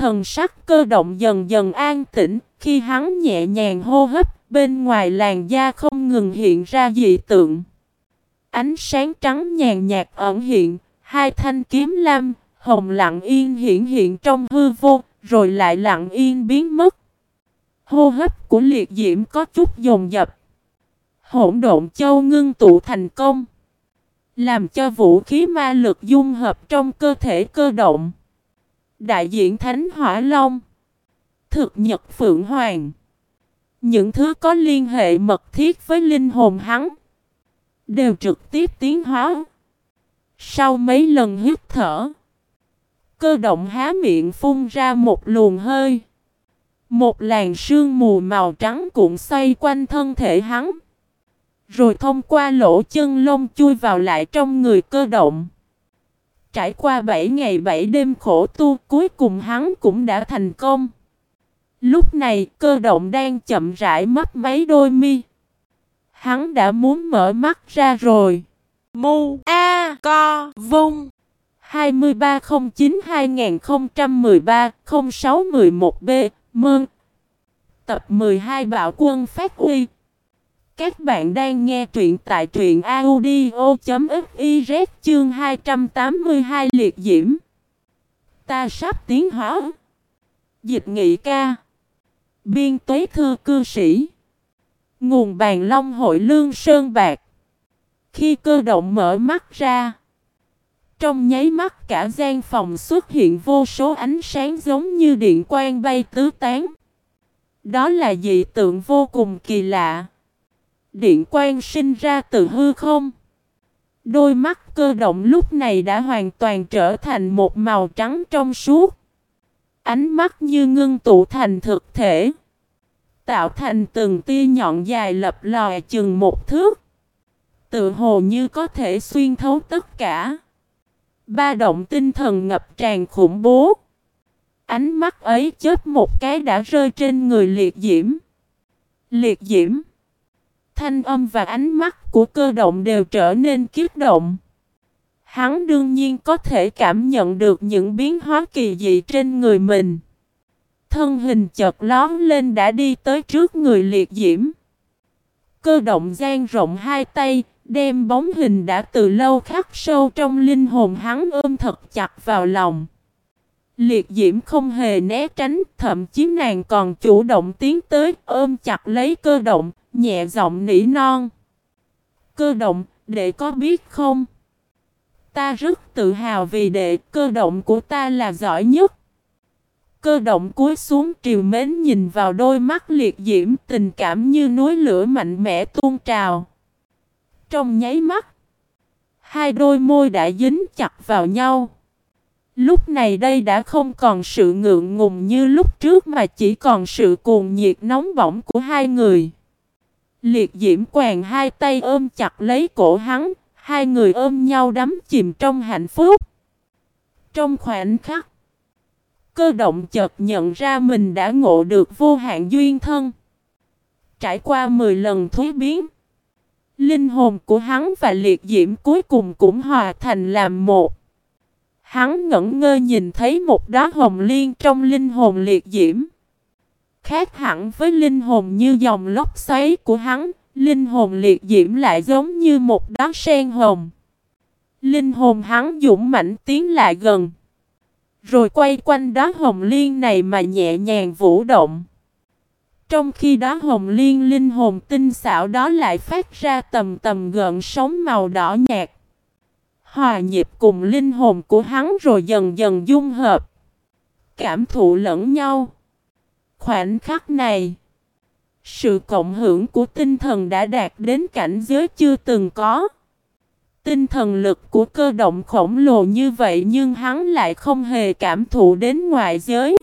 Thần sắc cơ động dần dần an tĩnh, khi hắn nhẹ nhàng hô hấp, bên ngoài làn da không ngừng hiện ra dị tượng. Ánh sáng trắng nhàn nhạt ẩn hiện, hai thanh kiếm lam, hồng lặng yên hiện hiện trong hư vô, rồi lại lặng yên biến mất. Hô hấp của liệt diễm có chút dồn dập. Hỗn độn châu ngưng tụ thành công. Làm cho vũ khí ma lực dung hợp trong cơ thể cơ động. Đại diện Thánh Hỏa Long. Thực nhật Phượng Hoàng. Những thứ có liên hệ mật thiết với linh hồn hắn. Đều trực tiếp tiến hóa. Sau mấy lần hít thở. Cơ động há miệng phun ra một luồng hơi. Một làn sương mù màu trắng cuộn xoay quanh thân thể hắn. Rồi thông qua lỗ chân lông chui vào lại trong người cơ động. Trải qua 7 ngày 7 đêm khổ tu, cuối cùng hắn cũng đã thành công. Lúc này, cơ động đang chậm rãi mất mấy đôi mi. Hắn đã muốn mở mắt ra rồi. Mu A Co Vung 2309-2013-0611B Mơn Tập 12 Bạo Quân Phát Uy các bạn đang nghe truyện tại truyện audio.fiz chương 282 liệt diễm. Ta sắp tiến hóa. Dịch nghị ca. Biên tuế thư cư sĩ. Nguồn bàn long hội lương sơn bạc. Khi cơ động mở mắt ra, Trong nháy mắt cả gian phòng xuất hiện vô số ánh sáng giống như điện quang bay tứ tán. Đó là dị tượng vô cùng kỳ lạ. Điện quang sinh ra từ hư không? Đôi mắt cơ động lúc này đã hoàn toàn trở thành một màu trắng trong suốt. Ánh mắt như ngưng tụ thành thực thể, Tạo thành từng tia nhọn dài lập lòi chừng một thước. Tự hồ như có thể xuyên thấu tất cả. Ba động tinh thần ngập tràn khủng bố. Ánh mắt ấy chết một cái đã rơi trên người liệt diễm. Liệt diễm. Thanh âm và ánh mắt của cơ động đều trở nên kiếp động Hắn đương nhiên có thể cảm nhận được những biến hóa kỳ dị trên người mình Thân hình chợt lón lên đã đi tới trước người liệt diễm. Cơ động gian rộng hai tay, đem bóng hình đã từ lâu khắc sâu trong linh hồn hắn ôm thật chặt vào lòng. Liệt diễm không hề né tránh, thậm chí nàng còn chủ động tiến tới, ôm chặt lấy cơ động, nhẹ giọng nỉ non. Cơ động, đệ có biết không? Ta rất tự hào vì đệ, cơ động của ta là giỏi nhất. Cơ động cúi xuống triều mến nhìn vào đôi mắt liệt diễm tình cảm như núi lửa mạnh mẽ tuôn trào. Trong nháy mắt, hai đôi môi đã dính chặt vào nhau. Lúc này đây đã không còn sự ngượng ngùng như lúc trước mà chỉ còn sự cuồng nhiệt nóng bỏng của hai người. Liệt diễm quàng hai tay ôm chặt lấy cổ hắn, hai người ôm nhau đắm chìm trong hạnh phúc. Trong khoảnh khắc, Cơ động chợt nhận ra mình đã ngộ được vô hạn duyên thân. Trải qua 10 lần thối biến. Linh hồn của hắn và liệt diễm cuối cùng cũng hòa thành làm một. Hắn ngẩn ngơ nhìn thấy một đóa hồng liên trong linh hồn liệt diễm. Khác hẳn với linh hồn như dòng lốc xoáy của hắn, linh hồn liệt diễm lại giống như một đóa sen hồng. Linh hồn hắn dũng mãnh tiến lại gần. Rồi quay quanh đóa hồng liên này mà nhẹ nhàng vũ động. Trong khi đó hồng liên linh hồn tinh xảo đó lại phát ra tầm tầm gợn sóng màu đỏ nhạt. Hòa nhịp cùng linh hồn của hắn rồi dần dần dung hợp. Cảm thụ lẫn nhau. Khoảnh khắc này. Sự cộng hưởng của tinh thần đã đạt đến cảnh giới chưa từng có. Tinh thần lực của cơ động khổng lồ như vậy nhưng hắn lại không hề cảm thụ đến ngoại giới.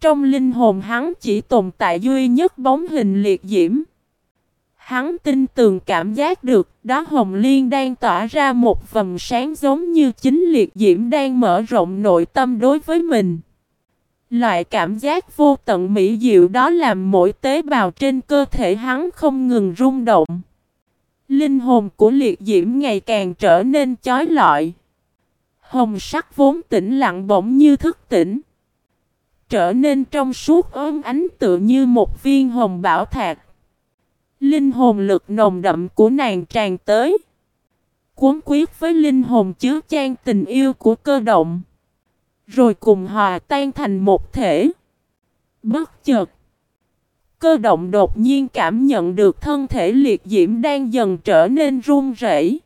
Trong linh hồn hắn chỉ tồn tại duy nhất bóng hình liệt diễm. Hắn tin tường cảm giác được đó hồng liên đang tỏa ra một vầng sáng giống như chính liệt diễm đang mở rộng nội tâm đối với mình. Loại cảm giác vô tận mỹ diệu đó làm mỗi tế bào trên cơ thể hắn không ngừng rung động. Linh hồn của liệt diễm ngày càng trở nên chói lọi. Hồng sắc vốn tĩnh lặng bỗng như thức tỉnh. trở nên trong suốt ốm ánh tựa như một viên hồng bảo thạch. Linh hồn lực nồng đậm của nàng tràn tới. Cuốn quyết với linh hồn chứa chan tình yêu của cơ động. Rồi cùng hòa tan thành một thể. Bất chợt. Cơ động đột nhiên cảm nhận được thân thể liệt diễm đang dần trở nên run rẩy.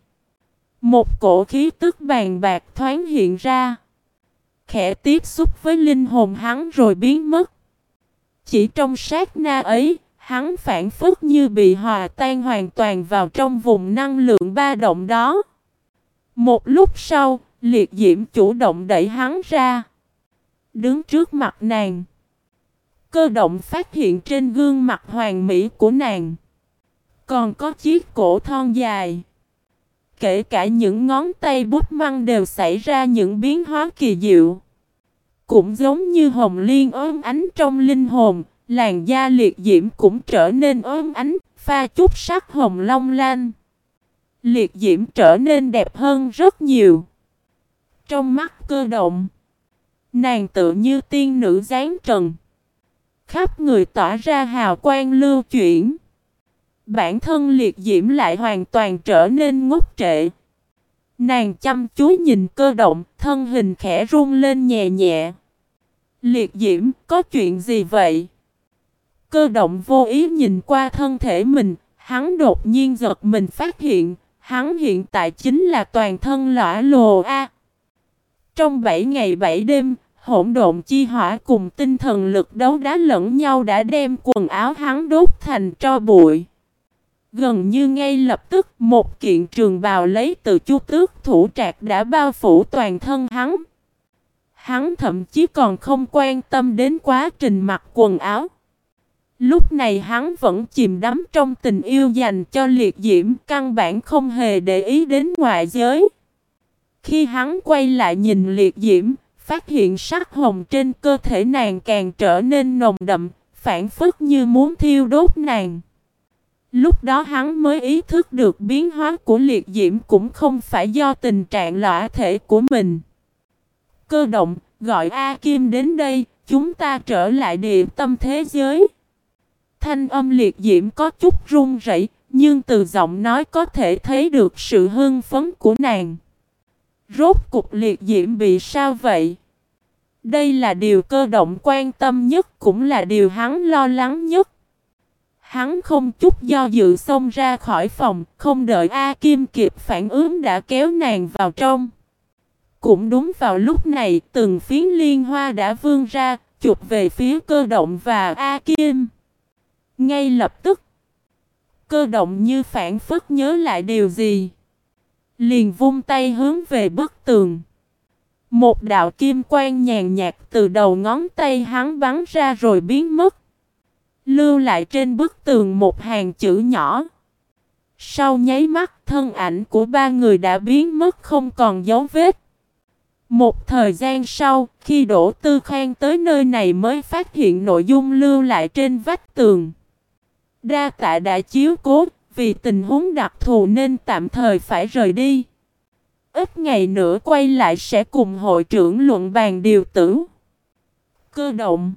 Một cổ khí tức bàn bạc thoáng hiện ra. Khẽ tiếp xúc với linh hồn hắn rồi biến mất. Chỉ trong sát na ấy, hắn phản phức như bị hòa tan hoàn toàn vào trong vùng năng lượng ba động đó. Một lúc sau, liệt diễm chủ động đẩy hắn ra. Đứng trước mặt nàng. Cơ động phát hiện trên gương mặt hoàng mỹ của nàng. Còn có chiếc cổ thon dài. Kể cả những ngón tay bút măng đều xảy ra những biến hóa kỳ diệu. Cũng giống như hồng liên ôm ánh trong linh hồn, làn da liệt diễm cũng trở nên ôm ánh, pha chút sắc hồng long lanh. Liệt diễm trở nên đẹp hơn rất nhiều. Trong mắt cơ động, nàng tự như tiên nữ giáng trần. Khắp người tỏa ra hào quang lưu chuyển. Bản thân liệt diễm lại hoàn toàn trở nên ngốc trệ. Nàng chăm chú nhìn cơ động, thân hình khẽ run lên nhẹ nhẹ. Liệt diễm, có chuyện gì vậy? Cơ động vô ý nhìn qua thân thể mình, hắn đột nhiên giật mình phát hiện, hắn hiện tại chính là toàn thân lõa lồ A. Trong 7 ngày 7 đêm, hỗn độn chi hỏa cùng tinh thần lực đấu đá lẫn nhau đã đem quần áo hắn đốt thành tro bụi. Gần như ngay lập tức một kiện trường bào lấy từ chu tước thủ trạc đã bao phủ toàn thân hắn. Hắn thậm chí còn không quan tâm đến quá trình mặc quần áo. Lúc này hắn vẫn chìm đắm trong tình yêu dành cho liệt diễm căn bản không hề để ý đến ngoại giới. Khi hắn quay lại nhìn liệt diễm, phát hiện sắc hồng trên cơ thể nàng càng trở nên nồng đậm, phản phất như muốn thiêu đốt nàng. Lúc đó hắn mới ý thức được biến hóa của liệt diễm cũng không phải do tình trạng lõa thể của mình. Cơ động, gọi A Kim đến đây, chúng ta trở lại địa tâm thế giới. Thanh âm liệt diễm có chút run rẩy, nhưng từ giọng nói có thể thấy được sự hưng phấn của nàng. Rốt cục liệt diễm bị sao vậy? Đây là điều cơ động quan tâm nhất cũng là điều hắn lo lắng nhất. Hắn không chút do dự xông ra khỏi phòng, không đợi A Kim kịp phản ứng đã kéo nàng vào trong. Cũng đúng vào lúc này, từng phiến liên hoa đã vươn ra, chụp về phía cơ động và A Kim. Ngay lập tức, cơ động như phản phất nhớ lại điều gì. Liền vung tay hướng về bức tường. Một đạo kim quang nhàn nhạt từ đầu ngón tay hắn bắn ra rồi biến mất. Lưu lại trên bức tường một hàng chữ nhỏ. Sau nháy mắt thân ảnh của ba người đã biến mất không còn dấu vết. Một thời gian sau, khi Đỗ Tư Khang tới nơi này mới phát hiện nội dung lưu lại trên vách tường. Đa tạ đã chiếu cố, vì tình huống đặc thù nên tạm thời phải rời đi. Ít ngày nữa quay lại sẽ cùng hội trưởng luận bàn điều tử. Cơ động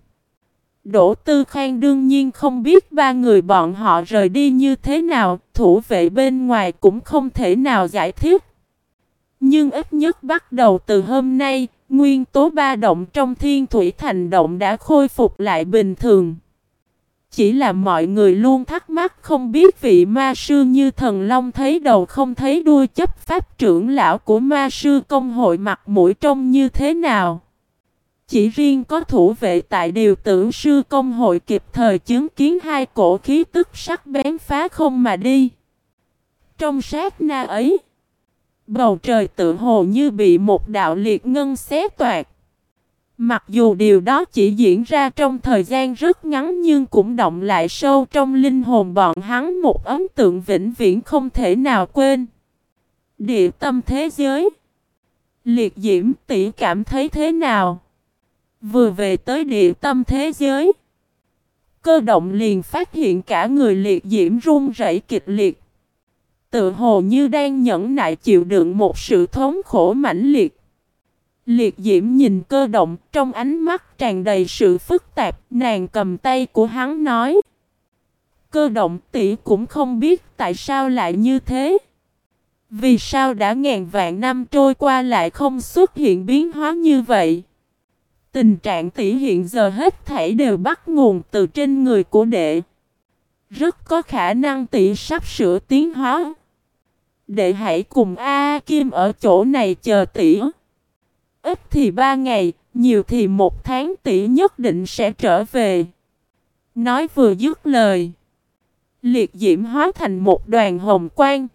Đỗ Tư Khang đương nhiên không biết ba người bọn họ rời đi như thế nào, thủ vệ bên ngoài cũng không thể nào giải thích. Nhưng ít nhất bắt đầu từ hôm nay, nguyên tố ba động trong thiên thủy thành động đã khôi phục lại bình thường. Chỉ là mọi người luôn thắc mắc không biết vị ma sư như thần long thấy đầu không thấy đuôi chấp pháp trưởng lão của ma sư công hội mặt mũi trông như thế nào. Chỉ riêng có thủ vệ tại điều tử sư công hội kịp thời chứng kiến hai cổ khí tức sắc bén phá không mà đi. Trong sát na ấy, bầu trời tự hồ như bị một đạo liệt ngân xé toạc. Mặc dù điều đó chỉ diễn ra trong thời gian rất ngắn nhưng cũng động lại sâu trong linh hồn bọn hắn một ấn tượng vĩnh viễn không thể nào quên. Địa tâm thế giới Liệt diễm tỷ cảm thấy thế nào? Vừa về tới địa tâm thế giới, Cơ động liền phát hiện cả người liệt diễm run rẩy kịch liệt Tự hồ như đang nhẫn nại chịu đựng một sự thống khổ mãnh liệt Liệt diễm nhìn cơ động trong ánh mắt tràn đầy sự phức tạp, nàng cầm tay của hắn nói. Cơ động tỷ cũng không biết tại sao lại như thế. Vì sao đã ngàn vạn năm trôi qua lại không xuất hiện biến hóa như vậy? Tình trạng tỷ hiện giờ hết thảy đều bắt nguồn từ trên người của đệ. Rất có khả năng tỷ sắp sửa tiến hóa. Đệ hãy cùng A Kim ở chỗ này chờ tỷ. Ít thì ba ngày, nhiều thì một tháng tỷ nhất định sẽ trở về. Nói vừa dứt lời. Liệt diễm hóa thành một đoàn hồng quang.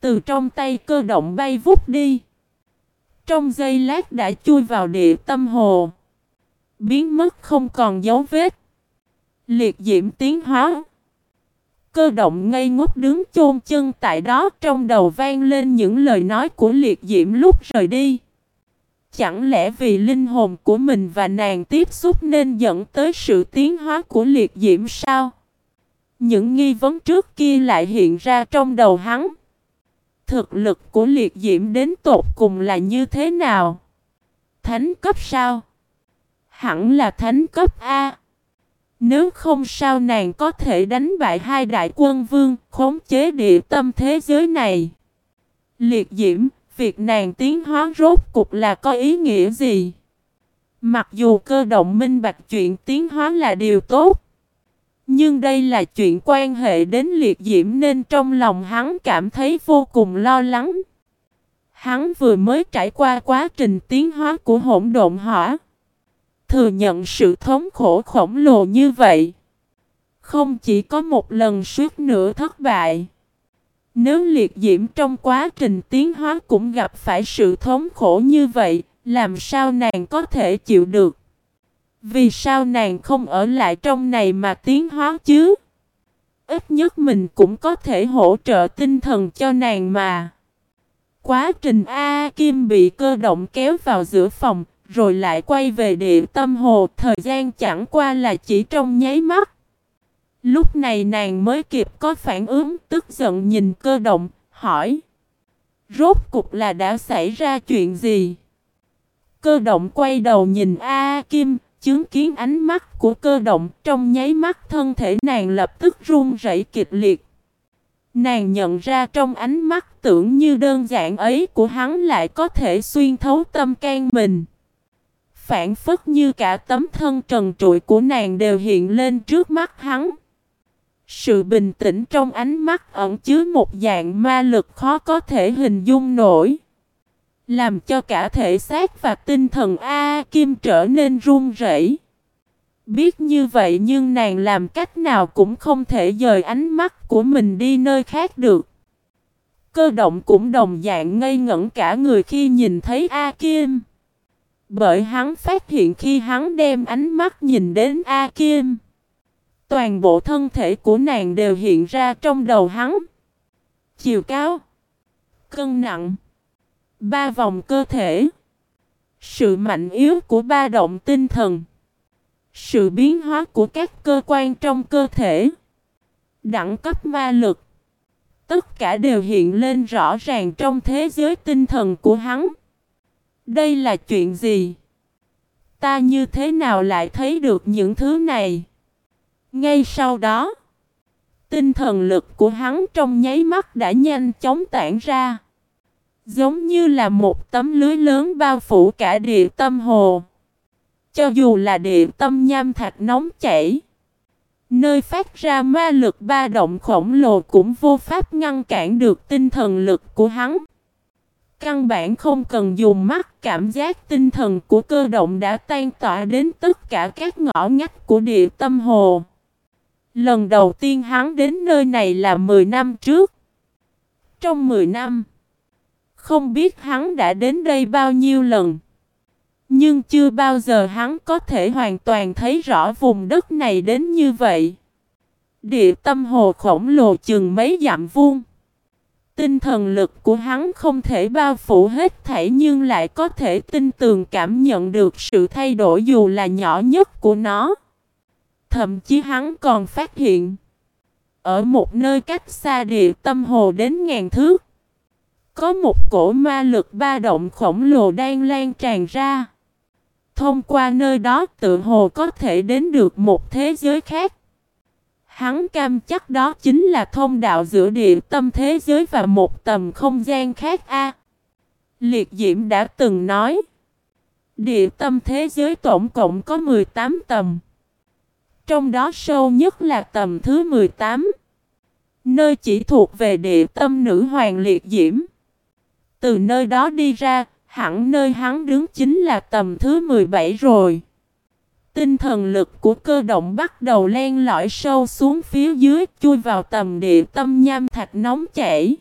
Từ trong tay cơ động bay vút đi. Trong giây lát đã chui vào địa tâm hồ. Biến mất không còn dấu vết. Liệt diễm tiến hóa. Cơ động ngây ngốc đứng chôn chân tại đó trong đầu vang lên những lời nói của liệt diễm lúc rời đi. Chẳng lẽ vì linh hồn của mình và nàng tiếp xúc nên dẫn tới sự tiến hóa của liệt diễm sao? Những nghi vấn trước kia lại hiện ra trong đầu hắn. Thực lực của liệt diễm đến tột cùng là như thế nào? Thánh cấp sao? Hẳn là thánh cấp A. Nếu không sao nàng có thể đánh bại hai đại quân vương, khống chế địa tâm thế giới này. Liệt diễm, việc nàng tiến hóa rốt cục là có ý nghĩa gì? Mặc dù cơ động minh bạch chuyện tiến hóa là điều tốt. Nhưng đây là chuyện quan hệ đến liệt diễm nên trong lòng hắn cảm thấy vô cùng lo lắng. Hắn vừa mới trải qua quá trình tiến hóa của hỗn độn hỏa. Thừa nhận sự thống khổ khổng lồ như vậy. Không chỉ có một lần suốt nữa thất bại. Nếu liệt diễm trong quá trình tiến hóa cũng gặp phải sự thống khổ như vậy, làm sao nàng có thể chịu được? Vì sao nàng không ở lại trong này mà tiến hóa chứ? Ít nhất mình cũng có thể hỗ trợ tinh thần cho nàng mà. Quá trình A Kim bị cơ động kéo vào giữa phòng, rồi lại quay về địa tâm hồ. Thời gian chẳng qua là chỉ trong nháy mắt. Lúc này nàng mới kịp có phản ứng tức giận nhìn cơ động, hỏi. Rốt cục là đã xảy ra chuyện gì? Cơ động quay đầu nhìn A Kim, chứng kiến ánh mắt của cơ động trong nháy mắt thân thể nàng lập tức run rẩy kịch liệt. Nàng nhận ra trong ánh mắt tưởng như đơn giản ấy của hắn lại có thể xuyên thấu tâm can mình. Phản phất như cả tấm thân trần trụi của nàng đều hiện lên trước mắt hắn. Sự bình tĩnh trong ánh mắt ẩn chứa một dạng ma lực khó có thể hình dung nổi. Làm cho cả thể xác và tinh thần A Kim trở nên run rẩy. Biết như vậy nhưng nàng làm cách nào cũng không thể dời ánh mắt của mình đi nơi khác được. Cơ động cũng đồng dạng ngây ngẩn cả người khi nhìn thấy A Kim. Bởi hắn phát hiện khi hắn đem ánh mắt nhìn đến A Kim. Toàn bộ thân thể của nàng đều hiện ra trong đầu hắn. Chiều cao. Cân nặng. Ba vòng cơ thể. Sự mạnh yếu của ba động tinh thần. Sự biến hóa của các cơ quan trong cơ thể. Đẳng cấp ma lực. Tất cả đều hiện lên rõ ràng trong thế giới tinh thần của hắn. Đây là chuyện gì? Ta như thế nào lại thấy được những thứ này? Ngay sau đó, tinh thần lực của hắn trong nháy mắt đã nhanh chóng tản ra. Giống như là một tấm lưới lớn bao phủ cả địa tâm hồ. Cho dù là địa tâm nham thạch nóng chảy. Nơi phát ra ma lực ba động khổng lồ cũng vô pháp ngăn cản được tinh thần lực của hắn. Căn bản không cần dùng mắt cảm giác tinh thần của cơ động đã tan tỏa đến tất cả các ngõ ngách của địa tâm hồ. Lần đầu tiên hắn đến nơi này là 10 năm trước. Trong 10 năm, không biết hắn đã đến đây bao nhiêu lần. Nhưng chưa bao giờ hắn có thể hoàn toàn thấy rõ vùng đất này đến như vậy. Địa tâm hồ khổng lồ chừng mấy dặm vuông. Tinh thần lực của hắn không thể bao phủ hết thảy nhưng lại có thể tinh tường cảm nhận được sự thay đổi dù là nhỏ nhất của nó. Thậm chí hắn còn phát hiện, Ở một nơi cách xa địa tâm hồ đến ngàn thước, Có một cổ ma lực ba động khổng lồ đang lan tràn ra. Thông qua nơi đó tự hồ có thể đến được một thế giới khác. Hắn cam chắc đó chính là thông đạo giữa địa tâm thế giới và một tầm không gian khác a. Liệt Diễm đã từng nói. Địa tâm thế giới tổng cộng có 18 tầm. Trong đó sâu nhất là tầm thứ 18. Nơi chỉ thuộc về địa tâm nữ hoàng liệt diễm. Từ nơi đó đi ra, hẳn nơi hắn đứng chính là tầm thứ 17 rồi. Tinh thần lực của cơ động bắt đầu len lỏi sâu xuống phía dưới, chui vào tầm địa tâm nham thạch nóng chảy.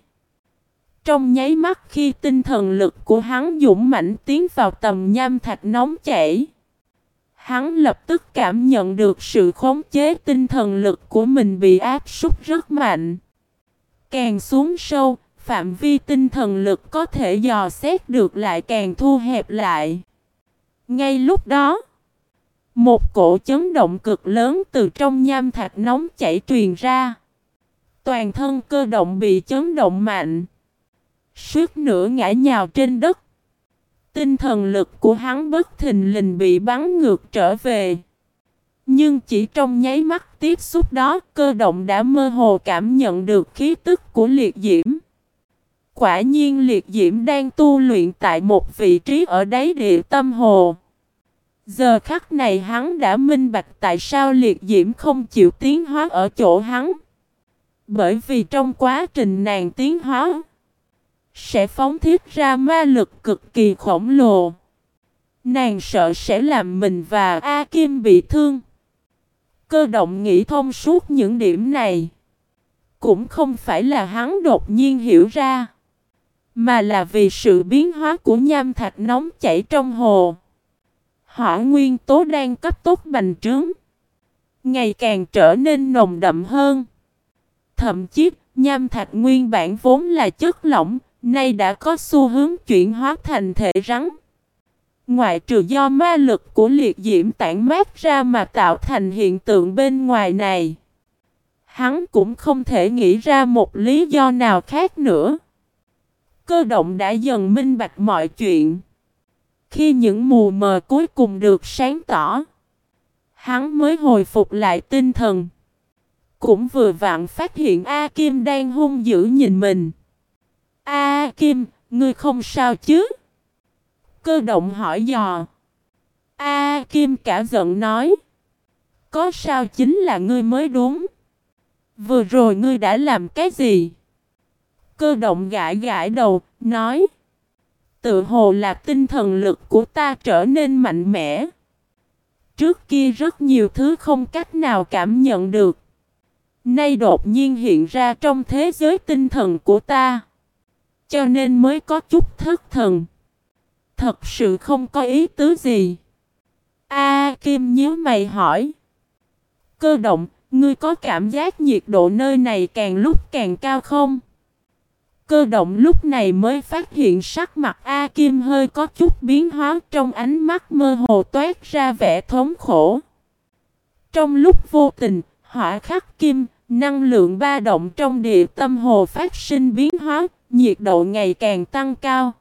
Trong nháy mắt khi tinh thần lực của hắn dũng mãnh tiến vào tầm nham thạch nóng chảy. Hắn lập tức cảm nhận được sự khống chế tinh thần lực của mình bị áp súc rất mạnh. Càng xuống sâu, phạm vi tinh thần lực có thể dò xét được lại càng thu hẹp lại. Ngay lúc đó, một cổ chấn động cực lớn từ trong nham thạch nóng chảy truyền ra. Toàn thân cơ động bị chấn động mạnh. Suốt nửa ngã nhào trên đất. Tinh thần lực của hắn bất thình lình bị bắn ngược trở về. Nhưng chỉ trong nháy mắt tiếp xúc đó, cơ động đã mơ hồ cảm nhận được khí tức của liệt diễm. Quả nhiên liệt diễm đang tu luyện tại một vị trí ở đáy địa tâm hồ. Giờ khắc này hắn đã minh bạch tại sao liệt diễm không chịu tiến hóa ở chỗ hắn. Bởi vì trong quá trình nàng tiến hóa, sẽ phóng thiết ra ma lực cực kỳ khổng lồ. Nàng sợ sẽ làm mình và A Kim bị thương. Cơ động nghĩ thông suốt những điểm này. Cũng không phải là hắn đột nhiên hiểu ra. Mà là vì sự biến hóa của nham thạch nóng chảy trong hồ. Hỏa nguyên tố đang cấp tốc bành trướng. Ngày càng trở nên nồng đậm hơn. Thậm chí, nham thạch nguyên bản vốn là chất lỏng, nay đã có xu hướng chuyển hóa thành thể rắn. Ngoại trừ do ma lực của liệt diễm tản mát ra mà tạo thành hiện tượng bên ngoài này. Hắn cũng không thể nghĩ ra một lý do nào khác nữa. Cơ động đã dần minh bạch mọi chuyện. Khi những mù mờ cuối cùng được sáng tỏ, hắn mới hồi phục lại tinh thần. Cũng vừa vặn phát hiện A Kim đang hung dữ nhìn mình. A Kim, ngươi không sao chứ? Cơ động hỏi dò. A Kim cả giận nói. Có sao chính là ngươi mới đúng. Vừa rồi ngươi đã làm cái gì? Cơ động gãi gãi đầu, nói. Tự hồ là tinh thần lực của ta trở nên mạnh mẽ. Trước kia rất nhiều thứ không cách nào cảm nhận được. Nay đột nhiên hiện ra trong thế giới tinh thần của ta. Cho nên mới có chút thất thần. Thật sự không có ý tứ gì. A Kim nhớ mày hỏi. Cơ động, ngươi có cảm giác nhiệt độ nơi này càng lúc càng cao không? Cơ động lúc này mới phát hiện sắc mặt A Kim hơi có chút biến hóa trong ánh mắt mơ hồ toát ra vẻ thống khổ. Trong lúc vô tình, hỏa khắc kim, năng lượng ba động trong địa tâm hồ phát sinh biến hóa, nhiệt độ ngày càng tăng cao.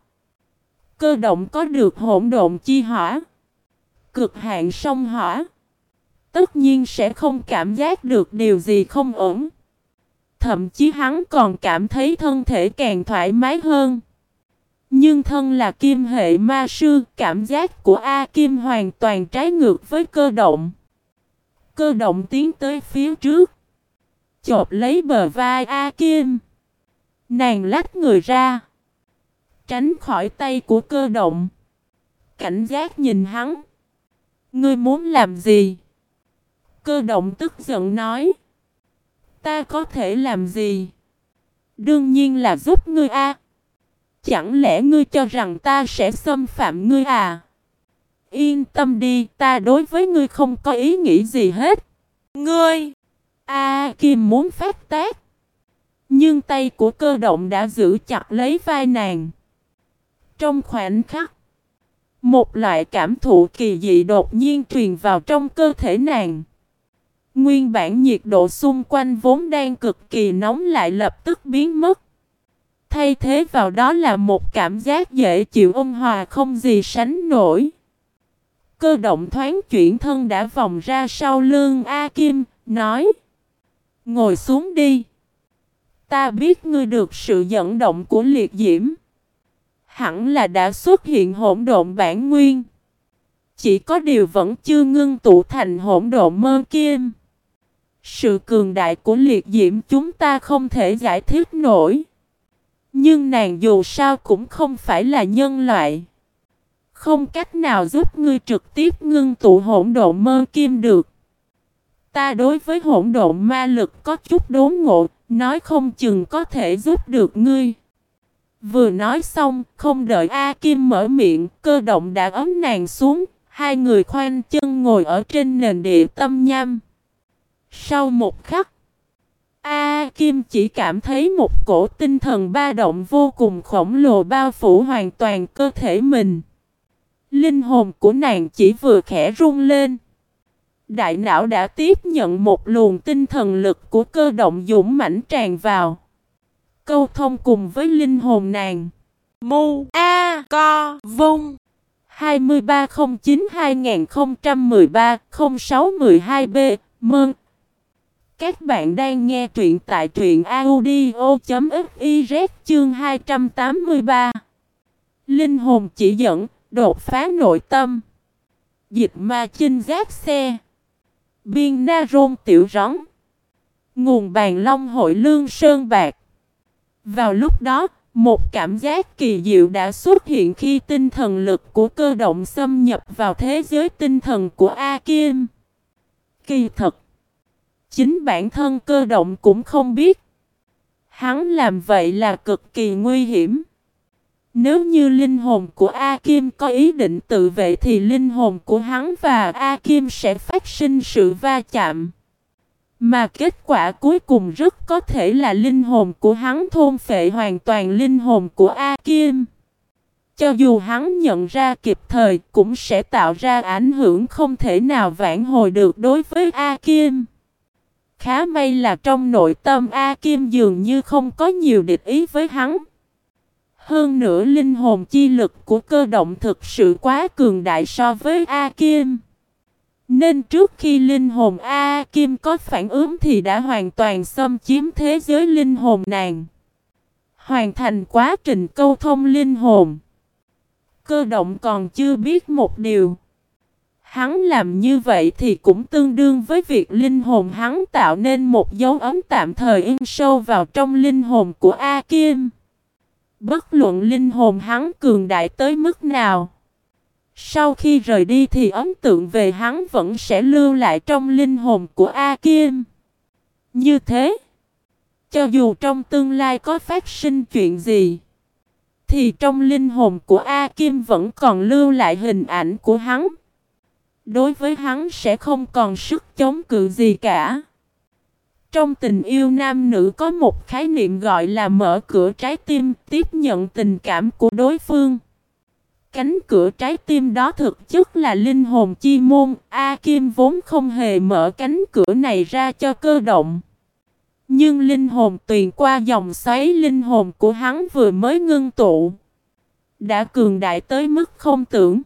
Cơ động có được hỗn độn chi hỏa, cực hạn sông hỏa. Tất nhiên sẽ không cảm giác được điều gì không ổn. Thậm chí hắn còn cảm thấy thân thể càng thoải mái hơn. Nhưng thân là kim hệ ma sư, cảm giác của A Kim hoàn toàn trái ngược với cơ động. Cơ động tiến tới phía trước. Chộp lấy bờ vai A Kim. Nàng lách người ra. Tránh khỏi tay của cơ động. Cảnh giác nhìn hắn. Ngươi muốn làm gì? Cơ động tức giận nói. Ta có thể làm gì? Đương nhiên là giúp ngươi a. Chẳng lẽ ngươi cho rằng ta sẽ xâm phạm ngươi à? Yên tâm đi, ta đối với ngươi không có ý nghĩ gì hết. Ngươi! A Kim muốn phát tác. Nhưng tay của cơ động đã giữ chặt lấy vai nàng. Trong khoảnh khắc, một loại cảm thụ kỳ dị đột nhiên truyền vào trong cơ thể nàng. Nguyên bản nhiệt độ xung quanh vốn đang cực kỳ nóng lại lập tức biến mất. thay thế vào đó là một cảm giác dễ chịu ôn hòa không gì sánh nổi. Cơ động thoáng chuyển thân đã vòng ra sau lưng A Kim, nói Ngồi xuống đi. Ta biết ngươi được sự dẫn động của liệt diễm. Hẳn là đã xuất hiện hỗn độn bản nguyên. Chỉ có điều vẫn chưa ngưng tụ thành hỗn độn mơ kim. Sự cường đại của liệt diễm chúng ta không thể giải thích nổi. Nhưng nàng dù sao cũng không phải là nhân loại. Không cách nào giúp ngươi trực tiếp ngưng tụ hỗn độn mơ kim được. Ta đối với hỗn độn ma lực có chút đốn ngộ, nói không chừng có thể giúp được ngươi. Vừa nói xong, không đợi A Kim mở miệng, cơ động đã ấm nàng xuống, hai người khoanh chân ngồi ở trên nền địa tâm nham. Sau một khắc, A Kim chỉ cảm thấy một cổ tinh thần ba động vô cùng khổng lồ bao phủ hoàn toàn cơ thể mình. Linh hồn của nàng chỉ vừa khẽ rung lên. Đại não đã tiếp nhận một luồng tinh thần lực của cơ động dũng mãnh tràn vào. Câu thông cùng với linh hồn nàng. Mu A Co Vung. 2309-2013-0612B Mơn. Các bạn đang nghe truyện tại truyện audio.fiz chương 283 Linh hồn chỉ dẫn, đột phá nội tâm. Dịch ma chinh giác xe. Biên na rôn tiểu rắn Nguồn bàn long hội lương sơn bạc Vào lúc đó, một cảm giác kỳ diệu đã xuất hiện khi tinh thần lực của cơ động xâm nhập vào thế giới tinh thần của A Kim. Kỳ thật. Chính bản thân cơ động cũng không biết. Hắn làm vậy là cực kỳ nguy hiểm. Nếu như linh hồn của A Kim có ý định tự vệ thì linh hồn của hắn và A Kim sẽ phát sinh sự va chạm. Mà kết quả cuối cùng rất có thể là linh hồn của hắn thôn phệ hoàn toàn linh hồn của A Kim. Cho dù hắn nhận ra kịp thời cũng sẽ tạo ra ảnh hưởng không thể nào vãn hồi được đối với A Kim. Khá may là trong nội tâm A Kim dường như không có nhiều địch ý với hắn. Hơn nữa linh hồn chi lực của cơ động thực sự quá cường đại so với A Kim. Nên trước khi linh hồn A, Kim có phản ứng thì đã hoàn toàn xâm chiếm thế giới linh hồn nàng. Hoàn thành quá trình câu thông linh hồn. Cơ động còn chưa biết một điều. Hắn làm như vậy thì cũng tương đương với việc linh hồn hắn tạo nên một dấu ấn tạm thời in sâu vào trong linh hồn của A Kim. Bất luận linh hồn hắn cường đại tới mức nào. Sau khi rời đi thì ấn tượng về hắn vẫn sẽ lưu lại trong linh hồn của A Kim. Như thế, cho dù trong tương lai có phát sinh chuyện gì, thì trong linh hồn của A Kim vẫn còn lưu lại hình ảnh của hắn. Đối với hắn sẽ không còn sức chống cự gì cả. Trong tình yêu nam nữ có một khái niệm gọi là mở cửa trái tim, tiếp nhận tình cảm của đối phương. Cánh cửa trái tim đó thực chất là linh hồn chi môn, A Kim vốn không hề mở cánh cửa này ra cho cơ động. Nhưng linh hồn tuyền qua dòng xoáy linh hồn của hắn vừa mới ngưng tụ. Đã cường đại tới mức không tưởng.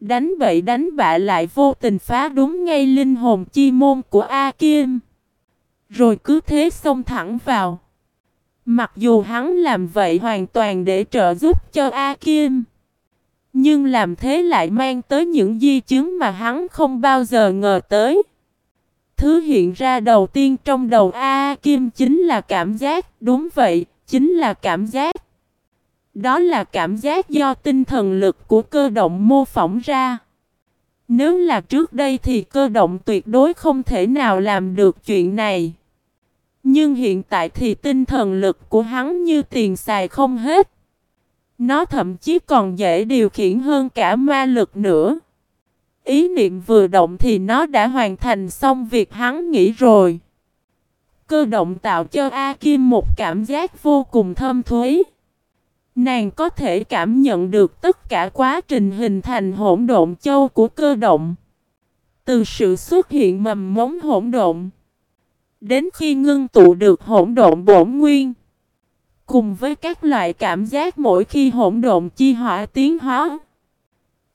Đánh bậy đánh bạ lại vô tình phá đúng ngay linh hồn chi môn của A Kim. Rồi cứ thế xông thẳng vào. Mặc dù hắn làm vậy hoàn toàn để trợ giúp cho A Kim. Nhưng làm thế lại mang tới những di chứng mà hắn không bao giờ ngờ tới. Thứ hiện ra đầu tiên trong đầu A, Kim chính là cảm giác, đúng vậy, chính là cảm giác. Đó là cảm giác do tinh thần lực của cơ động mô phỏng ra. Nếu là trước đây thì cơ động tuyệt đối không thể nào làm được chuyện này. Nhưng hiện tại thì tinh thần lực của hắn như tiền xài không hết. Nó thậm chí còn dễ điều khiển hơn cả ma lực nữa. Ý niệm vừa động thì nó đã hoàn thành xong việc hắn nghĩ rồi. Cơ động tạo cho A Kim một cảm giác vô cùng thâm thúy. Nàng có thể cảm nhận được tất cả quá trình hình thành hỗn độn châu của cơ động. Từ sự xuất hiện mầm mống hỗn độn. Đến khi ngưng tụ được hỗn độn bổn nguyên. Cùng với các loại cảm giác mỗi khi hỗn độn chi hỏa tiến hóa.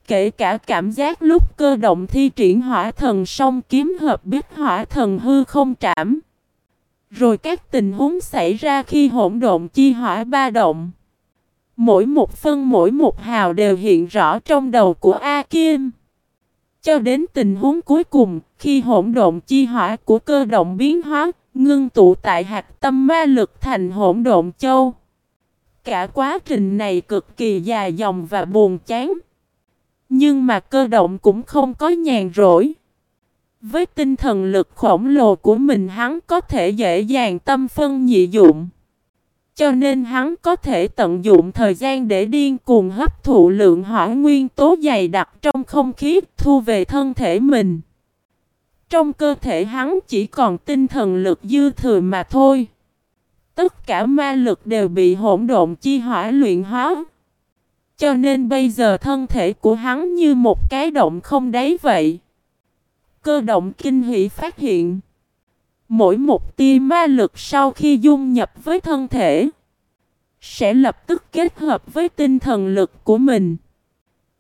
Kể cả cảm giác lúc cơ động thi triển hỏa thần song kiếm hợp biết hỏa thần hư không trảm. Rồi các tình huống xảy ra khi hỗn độn chi hỏa ba động. Mỗi một phân mỗi một hào đều hiện rõ trong đầu của A Kim. Cho đến tình huống cuối cùng, khi hỗn độn chi hỏa của cơ động biến hóa, ngưng tụ tại hạt tâm ma lực thành hỗn độn châu. Cả quá trình này cực kỳ dài dòng và buồn chán. Nhưng mà cơ động cũng không có nhàn rỗi. Với tinh thần lực khổng lồ của mình hắn có thể dễ dàng tâm phân nhị dụng. Cho nên hắn có thể tận dụng thời gian để điên cuồng hấp thụ lượng hỏa nguyên tố dày đặc trong không khí, thu về thân thể mình. Trong cơ thể hắn chỉ còn tinh thần lực dư thừa mà thôi. Tất cả ma lực đều bị hỗn độn chi hỏa luyện hóa. Cho nên bây giờ thân thể của hắn như một cái động không đáy vậy. Cơ động kinh hỷ phát hiện. Mỗi một tia ma lực sau khi dung nhập với thân thể, sẽ lập tức kết hợp với tinh thần lực của mình.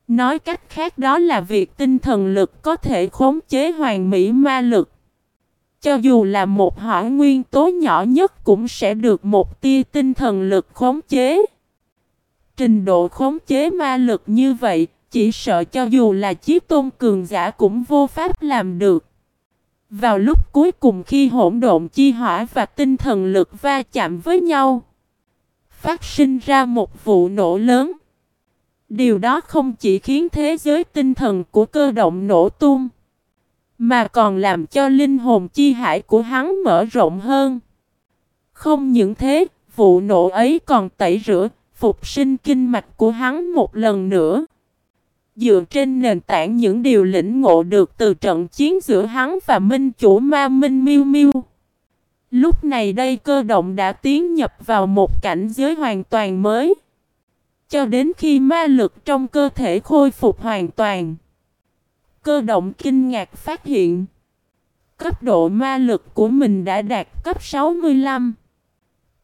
Nói cách khác đó là việc tinh thần lực có thể khống chế hoàn mỹ ma lực. Cho dù là một hỏa nguyên tố nhỏ nhất cũng sẽ được một tia tinh thần lực khống chế. Trình độ khống chế ma lực như vậy, chỉ sợ cho dù là chiếc tôn cường giả cũng vô pháp làm được. Vào lúc cuối cùng khi hỗn độn chi hỏa và tinh thần lực va chạm với nhau, phát sinh ra một vụ nổ lớn. Điều đó không chỉ khiến thế giới tinh thần của cơ động nổ tung, mà còn làm cho linh hồn chi hải của hắn mở rộng hơn. Không những thế, vụ nổ ấy còn tẩy rửa, phục sinh kinh mạch của hắn một lần nữa. Dựa trên nền tảng những điều lĩnh ngộ được từ trận chiến giữa hắn và minh chủ ma minh miêu miêu. Lúc này đây cơ động đã tiến nhập vào một cảnh giới hoàn toàn mới. Cho đến khi ma lực trong cơ thể khôi phục hoàn toàn. Cơ động kinh ngạc phát hiện. Cấp độ ma lực của mình đã đạt cấp 65.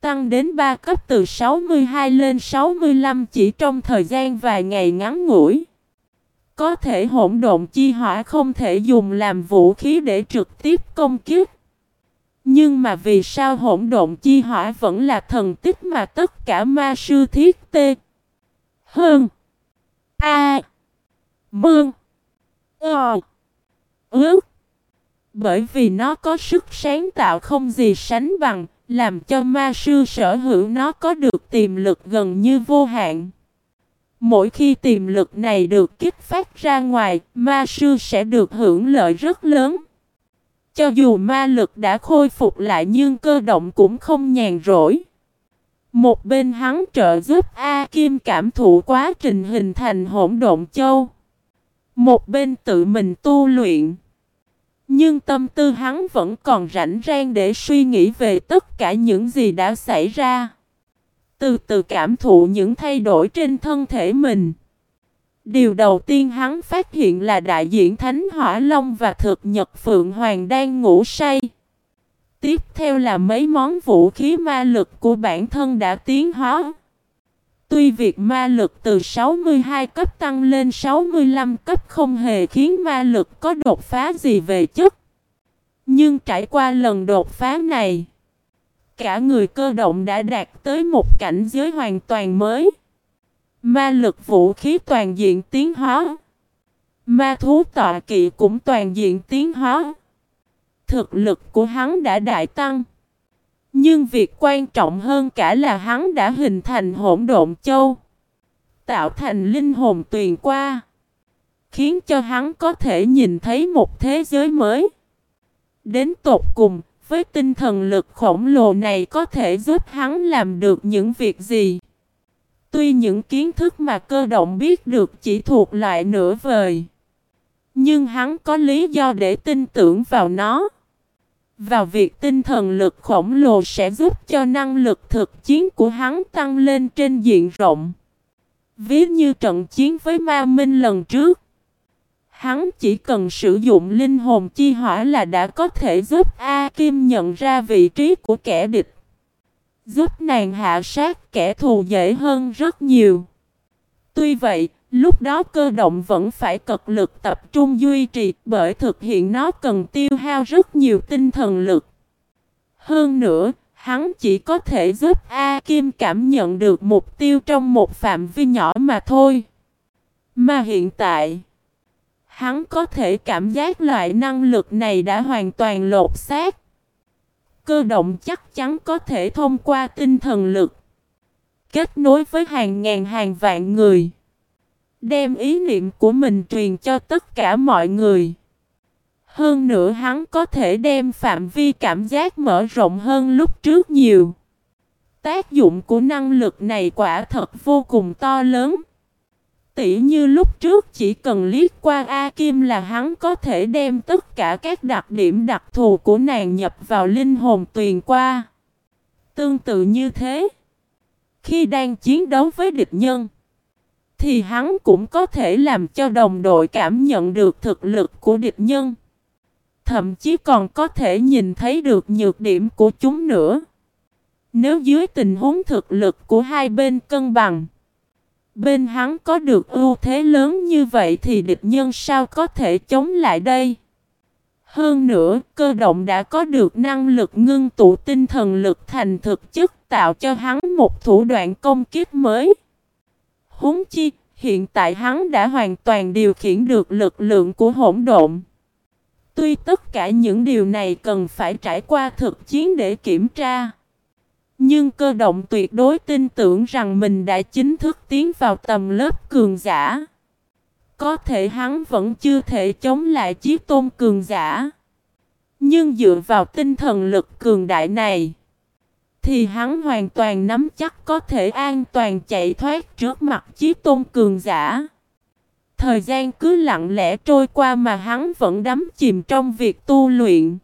Tăng đến 3 cấp từ 62 lên 65 chỉ trong thời gian vài ngày ngắn ngủi. Có thể hỗn độn chi hỏa không thể dùng làm vũ khí để trực tiếp công kích. Nhưng mà vì sao hỗn độn chi hỏa vẫn là thần tích mà tất cả ma sư thiết tê hơn. A. Mương Ờ. Ước. Bởi vì nó có sức sáng tạo không gì sánh bằng, Làm cho ma sư sở hữu nó có được tiềm lực gần như vô hạn. Mỗi khi tiềm lực này được kích phát ra ngoài, Ma sư sẽ được hưởng lợi rất lớn. Cho dù ma lực đã khôi phục lại nhưng cơ động cũng không nhàn rỗi. Một bên hắn trợ giúp A Kim cảm thụ quá trình hình thành hỗn độn châu. Một bên tự mình tu luyện. Nhưng tâm tư hắn vẫn còn rảnh rang để suy nghĩ về tất cả những gì đã xảy ra. Từ từ cảm thụ những thay đổi trên thân thể mình. Điều đầu tiên hắn phát hiện là đại diện Thánh Hỏa Long và thực nhật Phượng Hoàng đang ngủ say. Tiếp theo là mấy món vũ khí ma lực của bản thân đã tiến hóa. Tuy việc ma lực từ 62 cấp tăng lên 65 cấp không hề khiến ma lực có đột phá gì về chất. Nhưng trải qua lần đột phá này, cả người cơ động đã đạt tới một cảnh giới hoàn toàn mới. Ma lực vũ khí toàn diện tiến hóa. Ma thú tọa kỵ cũng toàn diện tiến hóa. Thực lực của hắn đã đại tăng. Nhưng việc quan trọng hơn cả là hắn đã hình thành hỗn độn châu. Tạo thành linh hồn tuyền qua. Khiến cho hắn có thể nhìn thấy một thế giới mới. Đến tột cùng, với tinh thần lực khổng lồ này có thể giúp hắn làm được những việc gì? Tuy những kiến thức mà cơ động biết được chỉ thuộc loại nửa vời. Nhưng hắn có lý do để tin tưởng vào nó. Vào việc tinh thần lực khổng lồ sẽ giúp cho năng lực thực chiến của hắn tăng lên trên diện rộng. Ví như trận chiến với ma minh lần trước. Hắn chỉ cần sử dụng linh hồn chi hỏa là đã có thể giúp A Kim nhận ra vị trí của kẻ địch. Giúp nàng hạ sát kẻ thù dễ hơn rất nhiều. Tuy vậy, lúc đó cơ động vẫn phải cật lực tập trung duy trì bởi thực hiện nó cần tiêu hao rất nhiều tinh thần lực. Hơn nữa, hắn chỉ có thể giúp A Kim cảm nhận được mục tiêu trong một phạm vi nhỏ mà thôi. Mà hiện tại, hắn có thể cảm giác loại năng lực này đã hoàn toàn lột xác. Cơ động chắc chắn có thể thông qua tinh thần lực kết nối với hàng ngàn hàng vạn người. Đem ý niệm của mình truyền cho tất cả mọi người. Hơn nữa hắn có thể đem phạm vi cảm giác mở rộng hơn lúc trước nhiều. Tác dụng của năng lực này quả thật vô cùng to lớn. Tỷ như lúc trước chỉ cần liếc qua A Kim là hắn có thể đem tất cả các đặc điểm đặc thù của nàng nhập vào linh hồn tuyền qua. Tương tự như thế, khi đang chiến đấu với địch nhân, thì hắn cũng có thể làm cho đồng đội cảm nhận được thực lực của địch nhân. Thậm chí còn có thể nhìn thấy được nhược điểm của chúng nữa. Nếu dưới tình huống thực lực của hai bên cân bằng, bên hắn có được ưu thế lớn như vậy thì địch nhân sao có thể chống lại đây? Hơn nữa, cơ động đã có được năng lực ngưng tụ tinh thần lực thành thực chất tạo cho hắn một thủ đoạn công kiếp mới. Húng chi, hiện tại hắn đã hoàn toàn điều khiển được lực lượng của hỗn độn. Tuy tất cả những điều này cần phải trải qua thực chiến để kiểm tra. Nhưng cơ động tuyệt đối tin tưởng rằng mình đã chính thức tiến vào tầm lớp cường giả. Có thể hắn vẫn chưa thể chống lại chiếc tôn cường giả. Nhưng dựa vào tinh thần lực cường đại này, thì hắn hoàn toàn nắm chắc có thể an toàn chạy thoát trước mặt chí tôn cường giả. Thời gian cứ lặng lẽ trôi qua mà hắn vẫn đắm chìm trong việc tu luyện.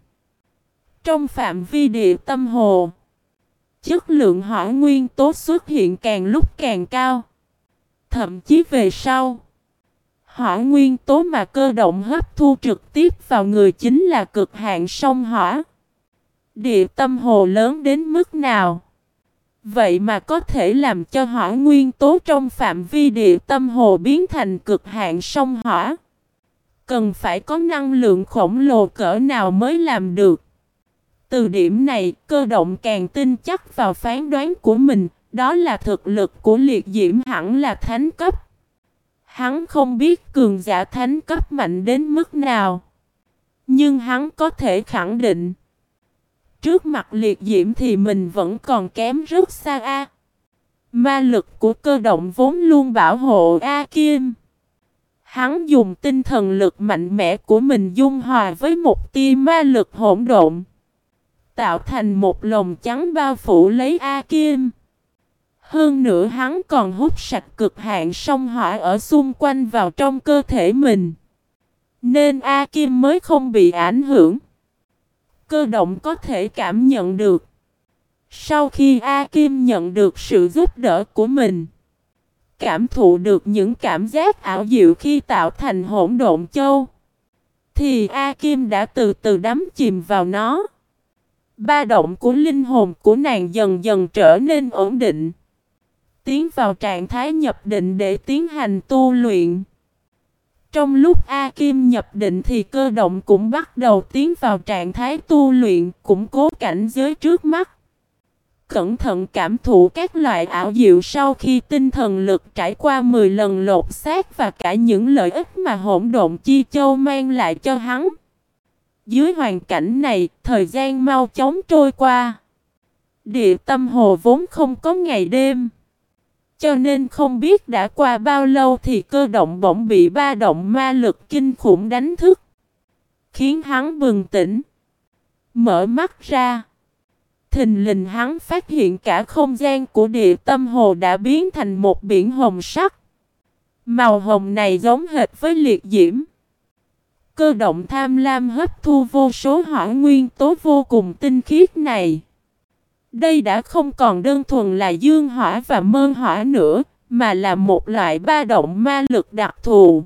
Trong phạm vi địa tâm hồ, chất lượng hỏa nguyên tố xuất hiện càng lúc càng cao. Thậm chí về sau, hỏa nguyên tố mà cơ động hấp thu trực tiếp vào người chính là cực hạn sông hỏa. Địa tâm hồ lớn đến mức nào? Vậy mà có thể làm cho hỏa nguyên tố trong phạm vi địa tâm hồ biến thành cực hạn sông hỏa. Cần phải có năng lượng khổng lồ cỡ nào mới làm được. Từ điểm này, cơ động càng tin chắc vào phán đoán của mình, đó là thực lực của liệt diễm hẳn là thánh cấp. Hắn không biết cường giả thánh cấp mạnh đến mức nào. Nhưng hắn có thể khẳng định Trước mặt liệt diễm thì mình vẫn còn kém rất xa A. Ma lực của cơ động vốn luôn bảo hộ A Kim. Hắn dùng tinh thần lực mạnh mẽ của mình dung hòa với một tia ma lực hỗn độn. Tạo thành một lồng trắng bao phủ lấy A Kim. Hơn nữa hắn còn hút sạch cực hạn sông hỏa ở xung quanh vào trong cơ thể mình. Nên A Kim mới không bị ảnh hưởng cơ động có thể cảm nhận được. Sau khi A Kim nhận được sự giúp đỡ của mình, cảm thụ được những cảm giác ảo diệu khi tạo thành hỗn độn châu, thì A Kim đã từ từ đắm chìm vào nó. Ba động của linh hồn của nàng dần dần trở nên ổn định. Tiến vào trạng thái nhập định để tiến hành tu luyện. Trong lúc A Kim nhập định thì cơ động cũng bắt đầu tiến vào trạng thái tu luyện, củng cố cảnh giới trước mắt. Cẩn thận cảm thụ các loại ảo diệu sau khi tinh thần lực trải qua 10 lần lột xác và cả những lợi ích mà hỗn độn chi châu mang lại cho hắn. Dưới hoàn cảnh này, thời gian mau chóng trôi qua. Địa tâm hồ vốn không có ngày đêm. Cho nên không biết đã qua bao lâu thì cơ động bỗng bị ba động ma lực kinh khủng đánh thức. Khiến hắn bừng tỉnh. Mở mắt ra. Thình lình hắn phát hiện cả không gian của địa tâm hồ đã biến thành một biển hồng sắc. Màu hồng này giống hệt với liệt diễm. Cơ động tham lam hấp thu vô số hỏa nguyên tố vô cùng tinh khiết này. Đây đã không còn đơn thuần là dương hỏa và mơ hỏa nữa, mà là một loại ba động ma lực đặc thù.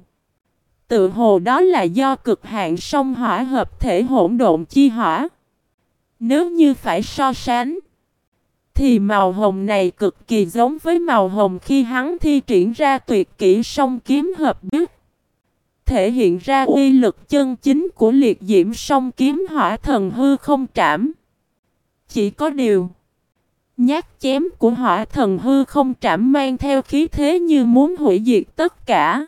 Tự hồ đó là do cực hạn sông hỏa hợp thể hỗn độn chi hỏa. Nếu như phải so sánh, thì màu hồng này cực kỳ giống với màu hồng khi hắn thi triển ra tuyệt kỹ sông kiếm hợp biết. Thể hiện ra uy lực chân chính của liệt diễm sông kiếm hỏa thần hư không trảm. Chỉ có điều, nhát chém của hỏa thần hư không trảm mang theo khí thế như muốn hủy diệt tất cả.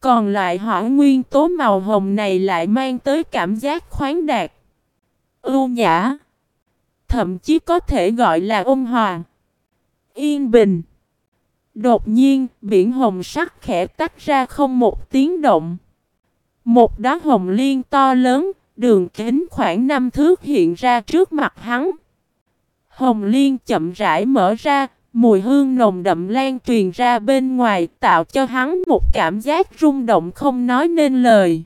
Còn lại hỏa nguyên tố màu hồng này lại mang tới cảm giác khoáng đạt, ưu nhã, thậm chí có thể gọi là ôn hòa, yên bình. Đột nhiên, biển hồng sắc khẽ tách ra không một tiếng động. Một đá hồng liên to lớn, đường kính khoảng năm thước hiện ra trước mặt hắn. Hồng liên chậm rãi mở ra, mùi hương nồng đậm lan truyền ra bên ngoài tạo cho hắn một cảm giác rung động không nói nên lời.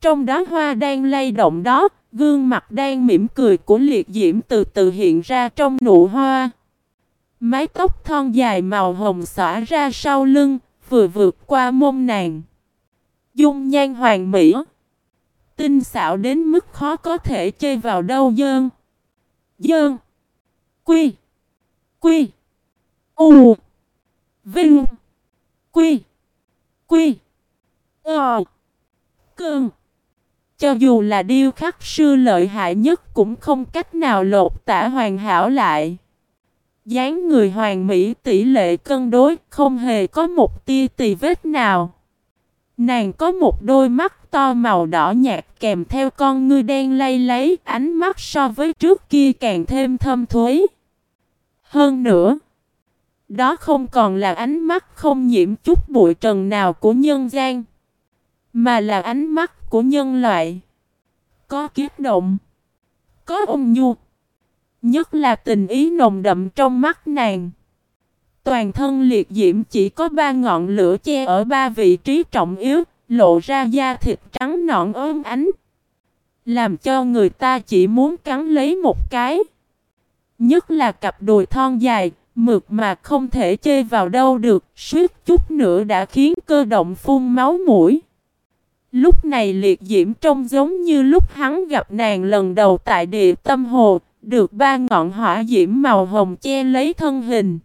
Trong đó hoa đang lay động đó, gương mặt đang mỉm cười của liệt diễm từ từ hiện ra trong nụ hoa. Mái tóc thon dài màu hồng xõa ra sau lưng, vừa vượt qua mông nàng. Dung nhan hoàng mỹ. Tinh xảo đến mức khó có thể chơi vào đâu dơn. Dơn. Quy. Quy. U. Vinh. Quy. Quy. Ờ. Cơn. Cho dù là điêu khắc sư lợi hại nhất cũng không cách nào lột tả hoàn hảo lại dáng người hoàng mỹ tỷ lệ cân đối, không hề có một tia tì vết nào. Nàng có một đôi mắt to màu đỏ nhạt kèm theo con ngươi đen lay lấy, ánh mắt so với trước kia càng thêm thâm thuế. Hơn nữa, đó không còn là ánh mắt không nhiễm chút bụi trần nào của nhân gian, mà là ánh mắt của nhân loại. Có kiết động, có ung nhu, Nhất là tình ý nồng đậm trong mắt nàng. Toàn thân liệt diễm chỉ có ba ngọn lửa che ở ba vị trí trọng yếu, lộ ra da thịt trắng nõn ốm ánh. Làm cho người ta chỉ muốn cắn lấy một cái. Nhất là cặp đùi thon dài, mượt mà không thể chê vào đâu được, suýt chút nữa đã khiến cơ động phun máu mũi. Lúc này liệt diễm trông giống như lúc hắn gặp nàng lần đầu tại địa tâm hồ, được ba ngọn hỏa diễm màu hồng che lấy thân hình.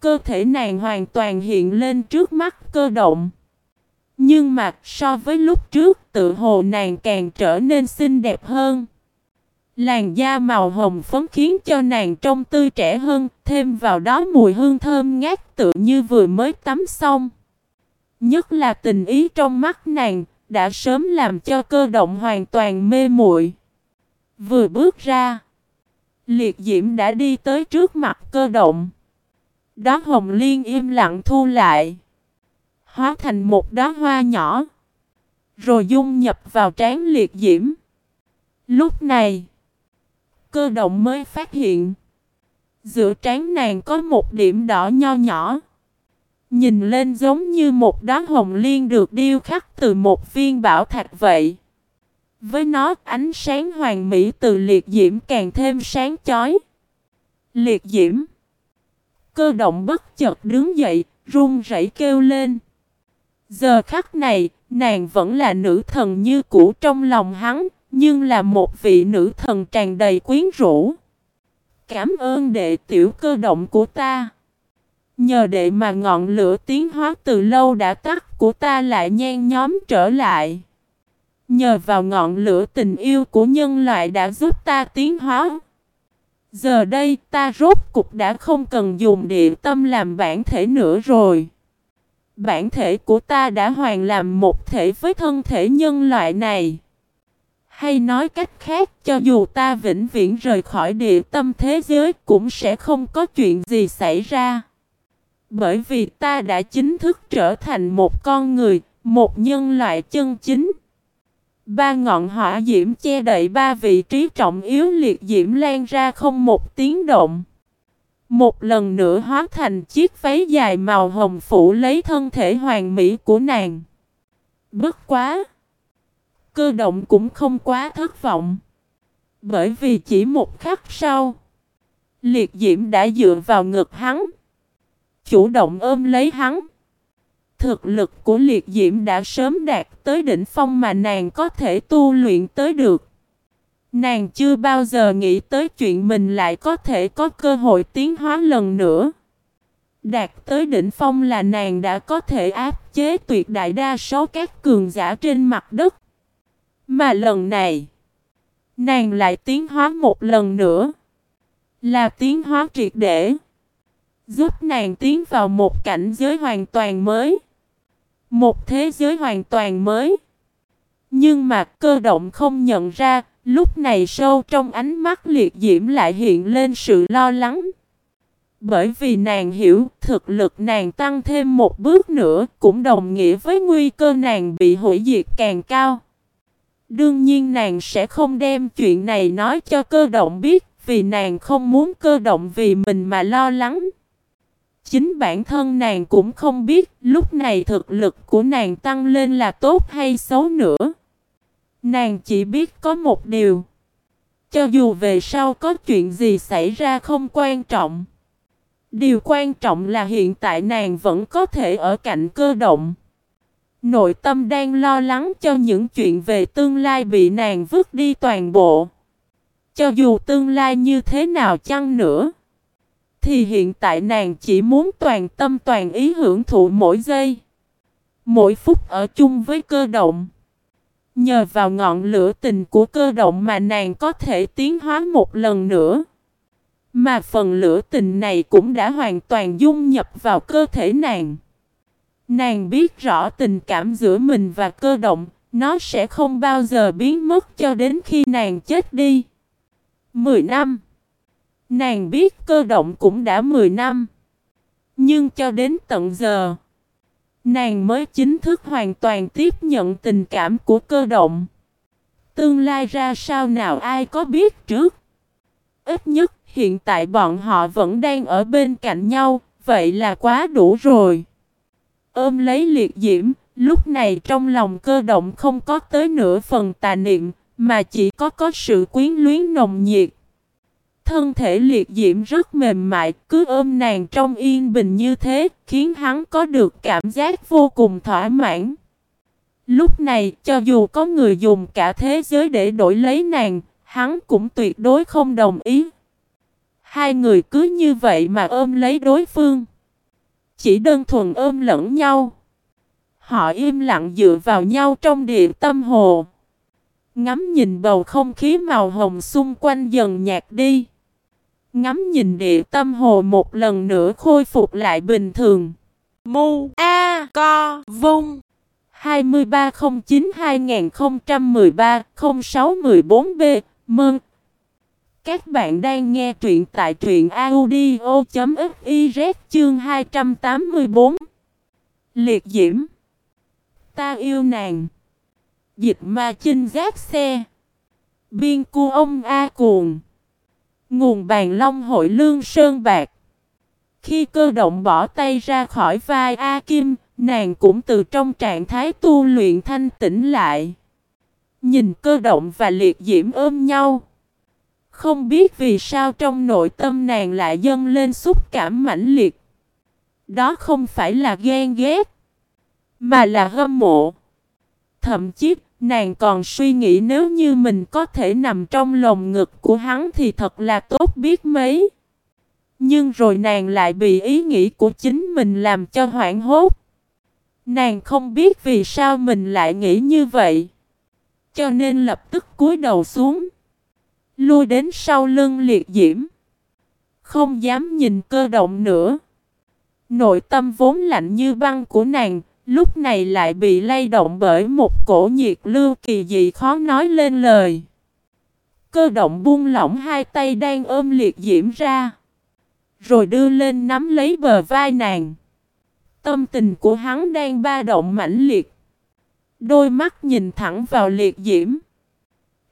Cơ thể nàng hoàn toàn hiện lên trước mắt cơ động. Nhưng mà so với lúc trước tự hồ nàng càng trở nên xinh đẹp hơn. Làn da màu hồng phấn khiến cho nàng trông tươi trẻ hơn, thêm vào đó mùi hương thơm ngát tựa như vừa mới tắm xong. Nhất là tình ý trong mắt nàng, đã sớm làm cho cơ động hoàn toàn mê muội. Vừa bước ra, Liệt diễm đã đi tới trước mặt cơ động. Đó hồng liên im lặng thu lại. Hóa thành một đóa hoa nhỏ. Rồi dung nhập vào trán liệt diễm. Lúc này, cơ động mới phát hiện. Giữa trán nàng có một điểm đỏ nho nhỏ. Nhìn lên giống như một đóa hồng liên được điêu khắc từ một viên bảo thạch vậy. Với nó, ánh sáng hoàng mỹ từ liệt diễm càng thêm sáng chói. Liệt diễm. Cơ động bất chợt đứng dậy, run rẩy kêu lên. Giờ khắc này, nàng vẫn là nữ thần như cũ trong lòng hắn, nhưng là một vị nữ thần tràn đầy quyến rũ. Cảm ơn đệ tiểu cơ động của ta. Nhờ đệ mà ngọn lửa tiến hóa từ lâu đã tắt của ta lại nhen nhóm trở lại. Nhờ vào ngọn lửa tình yêu của nhân loại đã giúp ta tiến hóa. Giờ đây ta rốt cục đã không cần dùng địa tâm làm bản thể nữa rồi. Bản thể của ta đã hoàn làm một thể với thân thể nhân loại này. Hay nói cách khác cho dù ta vĩnh viễn rời khỏi địa tâm thế giới cũng sẽ không có chuyện gì xảy ra. Bởi vì ta đã chính thức trở thành một con người, một nhân loại chân chính. Ba ngọn hỏa diễm che đậy ba vị trí trọng yếu liệt diễm lan ra không một tiếng động. Một lần nữa hóa thành chiếc váy dài màu hồng phủ lấy thân thể hoàng mỹ của nàng. Bất quá! Cơ động cũng không quá thất vọng. Bởi vì chỉ một khắc sau, liệt diễm đã dựa vào ngực hắn. Chủ động ôm lấy hắn. Thực lực của liệt diễm đã sớm đạt tới đỉnh phong mà nàng có thể tu luyện tới được. Nàng chưa bao giờ nghĩ tới chuyện mình lại có thể có cơ hội tiến hóa lần nữa. Đạt tới đỉnh phong là nàng đã có thể áp chế tuyệt đại đa số các cường giả trên mặt đất. Mà lần này, nàng lại tiến hóa một lần nữa. Là tiến hóa triệt để. Giúp nàng tiến vào một cảnh giới hoàn toàn mới. Một thế giới hoàn toàn mới. Nhưng mà cơ động không nhận ra, lúc này sâu trong ánh mắt liệt diễm lại hiện lên sự lo lắng. Bởi vì nàng hiểu thực lực nàng tăng thêm một bước nữa cũng đồng nghĩa với nguy cơ nàng bị hủy diệt càng cao. Đương nhiên nàng sẽ không đem chuyện này nói cho cơ động biết, vì nàng không muốn cơ động vì mình mà lo lắng. Chính bản thân nàng cũng không biết lúc này thực lực của nàng tăng lên là tốt hay xấu nữa. Nàng chỉ biết có một điều. Cho dù về sau có chuyện gì xảy ra không quan trọng. Điều quan trọng là hiện tại nàng vẫn có thể ở cạnh cơ động. Nội tâm đang lo lắng cho những chuyện về tương lai bị nàng vứt đi toàn bộ. Cho dù tương lai như thế nào chăng nữa. Thì hiện tại nàng chỉ muốn toàn tâm toàn ý hưởng thụ mỗi giây. Mỗi phút ở chung với cơ động. Nhờ vào ngọn lửa tình của cơ động mà nàng có thể tiến hóa một lần nữa. Mà phần lửa tình này cũng đã hoàn toàn dung nhập vào cơ thể nàng. Nàng biết rõ tình cảm giữa mình và cơ động, nó sẽ không bao giờ biến mất cho đến khi nàng chết đi. Mười năm Nàng biết cơ động cũng đã mười năm. Nhưng cho đến tận giờ, nàng mới chính thức hoàn toàn tiếp nhận tình cảm của cơ động. Tương lai ra sao nào ai có biết trước. Ít nhất hiện tại bọn họ vẫn đang ở bên cạnh nhau, vậy là quá đủ rồi. Ôm lấy liệt diễm, lúc này trong lòng cơ động không có tới nửa phần tà niệm, mà chỉ có có sự quyến luyến nồng nhiệt. Thân thể liệt diễm rất mềm mại, cứ ôm nàng trong yên bình như thế, khiến hắn có được cảm giác vô cùng thỏa mãn. Lúc này, cho dù có người dùng cả thế giới để đổi lấy nàng, hắn cũng tuyệt đối không đồng ý. Hai người cứ như vậy mà ôm lấy đối phương. Chỉ đơn thuần ôm lẫn nhau. Họ im lặng dựa vào nhau trong địa tâm hồ. Ngắm nhìn bầu không khí màu hồng xung quanh dần nhạt đi. Ngắm nhìn địa tâm hồ một lần nữa khôi phục lại bình thường. Mu A Co Vung 2309-2013-0614B Mơn các bạn đang nghe truyện tại truyện audio.fiz chương 284 Liệt diễm Ta yêu nàng Dịch ma chinh gác xe Biên cu ông A cuồng Nguồn bàn long hội lương sơn bạc. Khi cơ động bỏ tay ra khỏi vai A Kim, nàng cũng từ trong trạng thái tu luyện thanh tĩnh lại. Nhìn cơ động và liệt diễm ôm nhau. Không biết vì sao trong nội tâm nàng lại dâng lên xúc cảm mãnh liệt. Đó không phải là ghen ghét, mà là hâm mộ. Thậm chí Nàng còn suy nghĩ nếu như mình có thể nằm trong lồng ngực của hắn thì thật là tốt biết mấy. Nhưng rồi nàng lại bị ý nghĩ của chính mình làm cho hoảng hốt. Nàng không biết vì sao mình lại nghĩ như vậy. Cho nên lập tức cúi đầu xuống. Lui đến sau lưng liệt diễm. Không dám nhìn cơ động nữa. Nội tâm vốn lạnh như băng của nàng, Lúc này lại bị lay động bởi một cổ nhiệt lưu kỳ dị khó nói lên lời. Cơ động buông lỏng hai tay đang ôm liệt diễm ra. Rồi đưa lên nắm lấy bờ vai nàng. Tâm tình của hắn đang ba động mãnh liệt. Đôi mắt nhìn thẳng vào liệt diễm.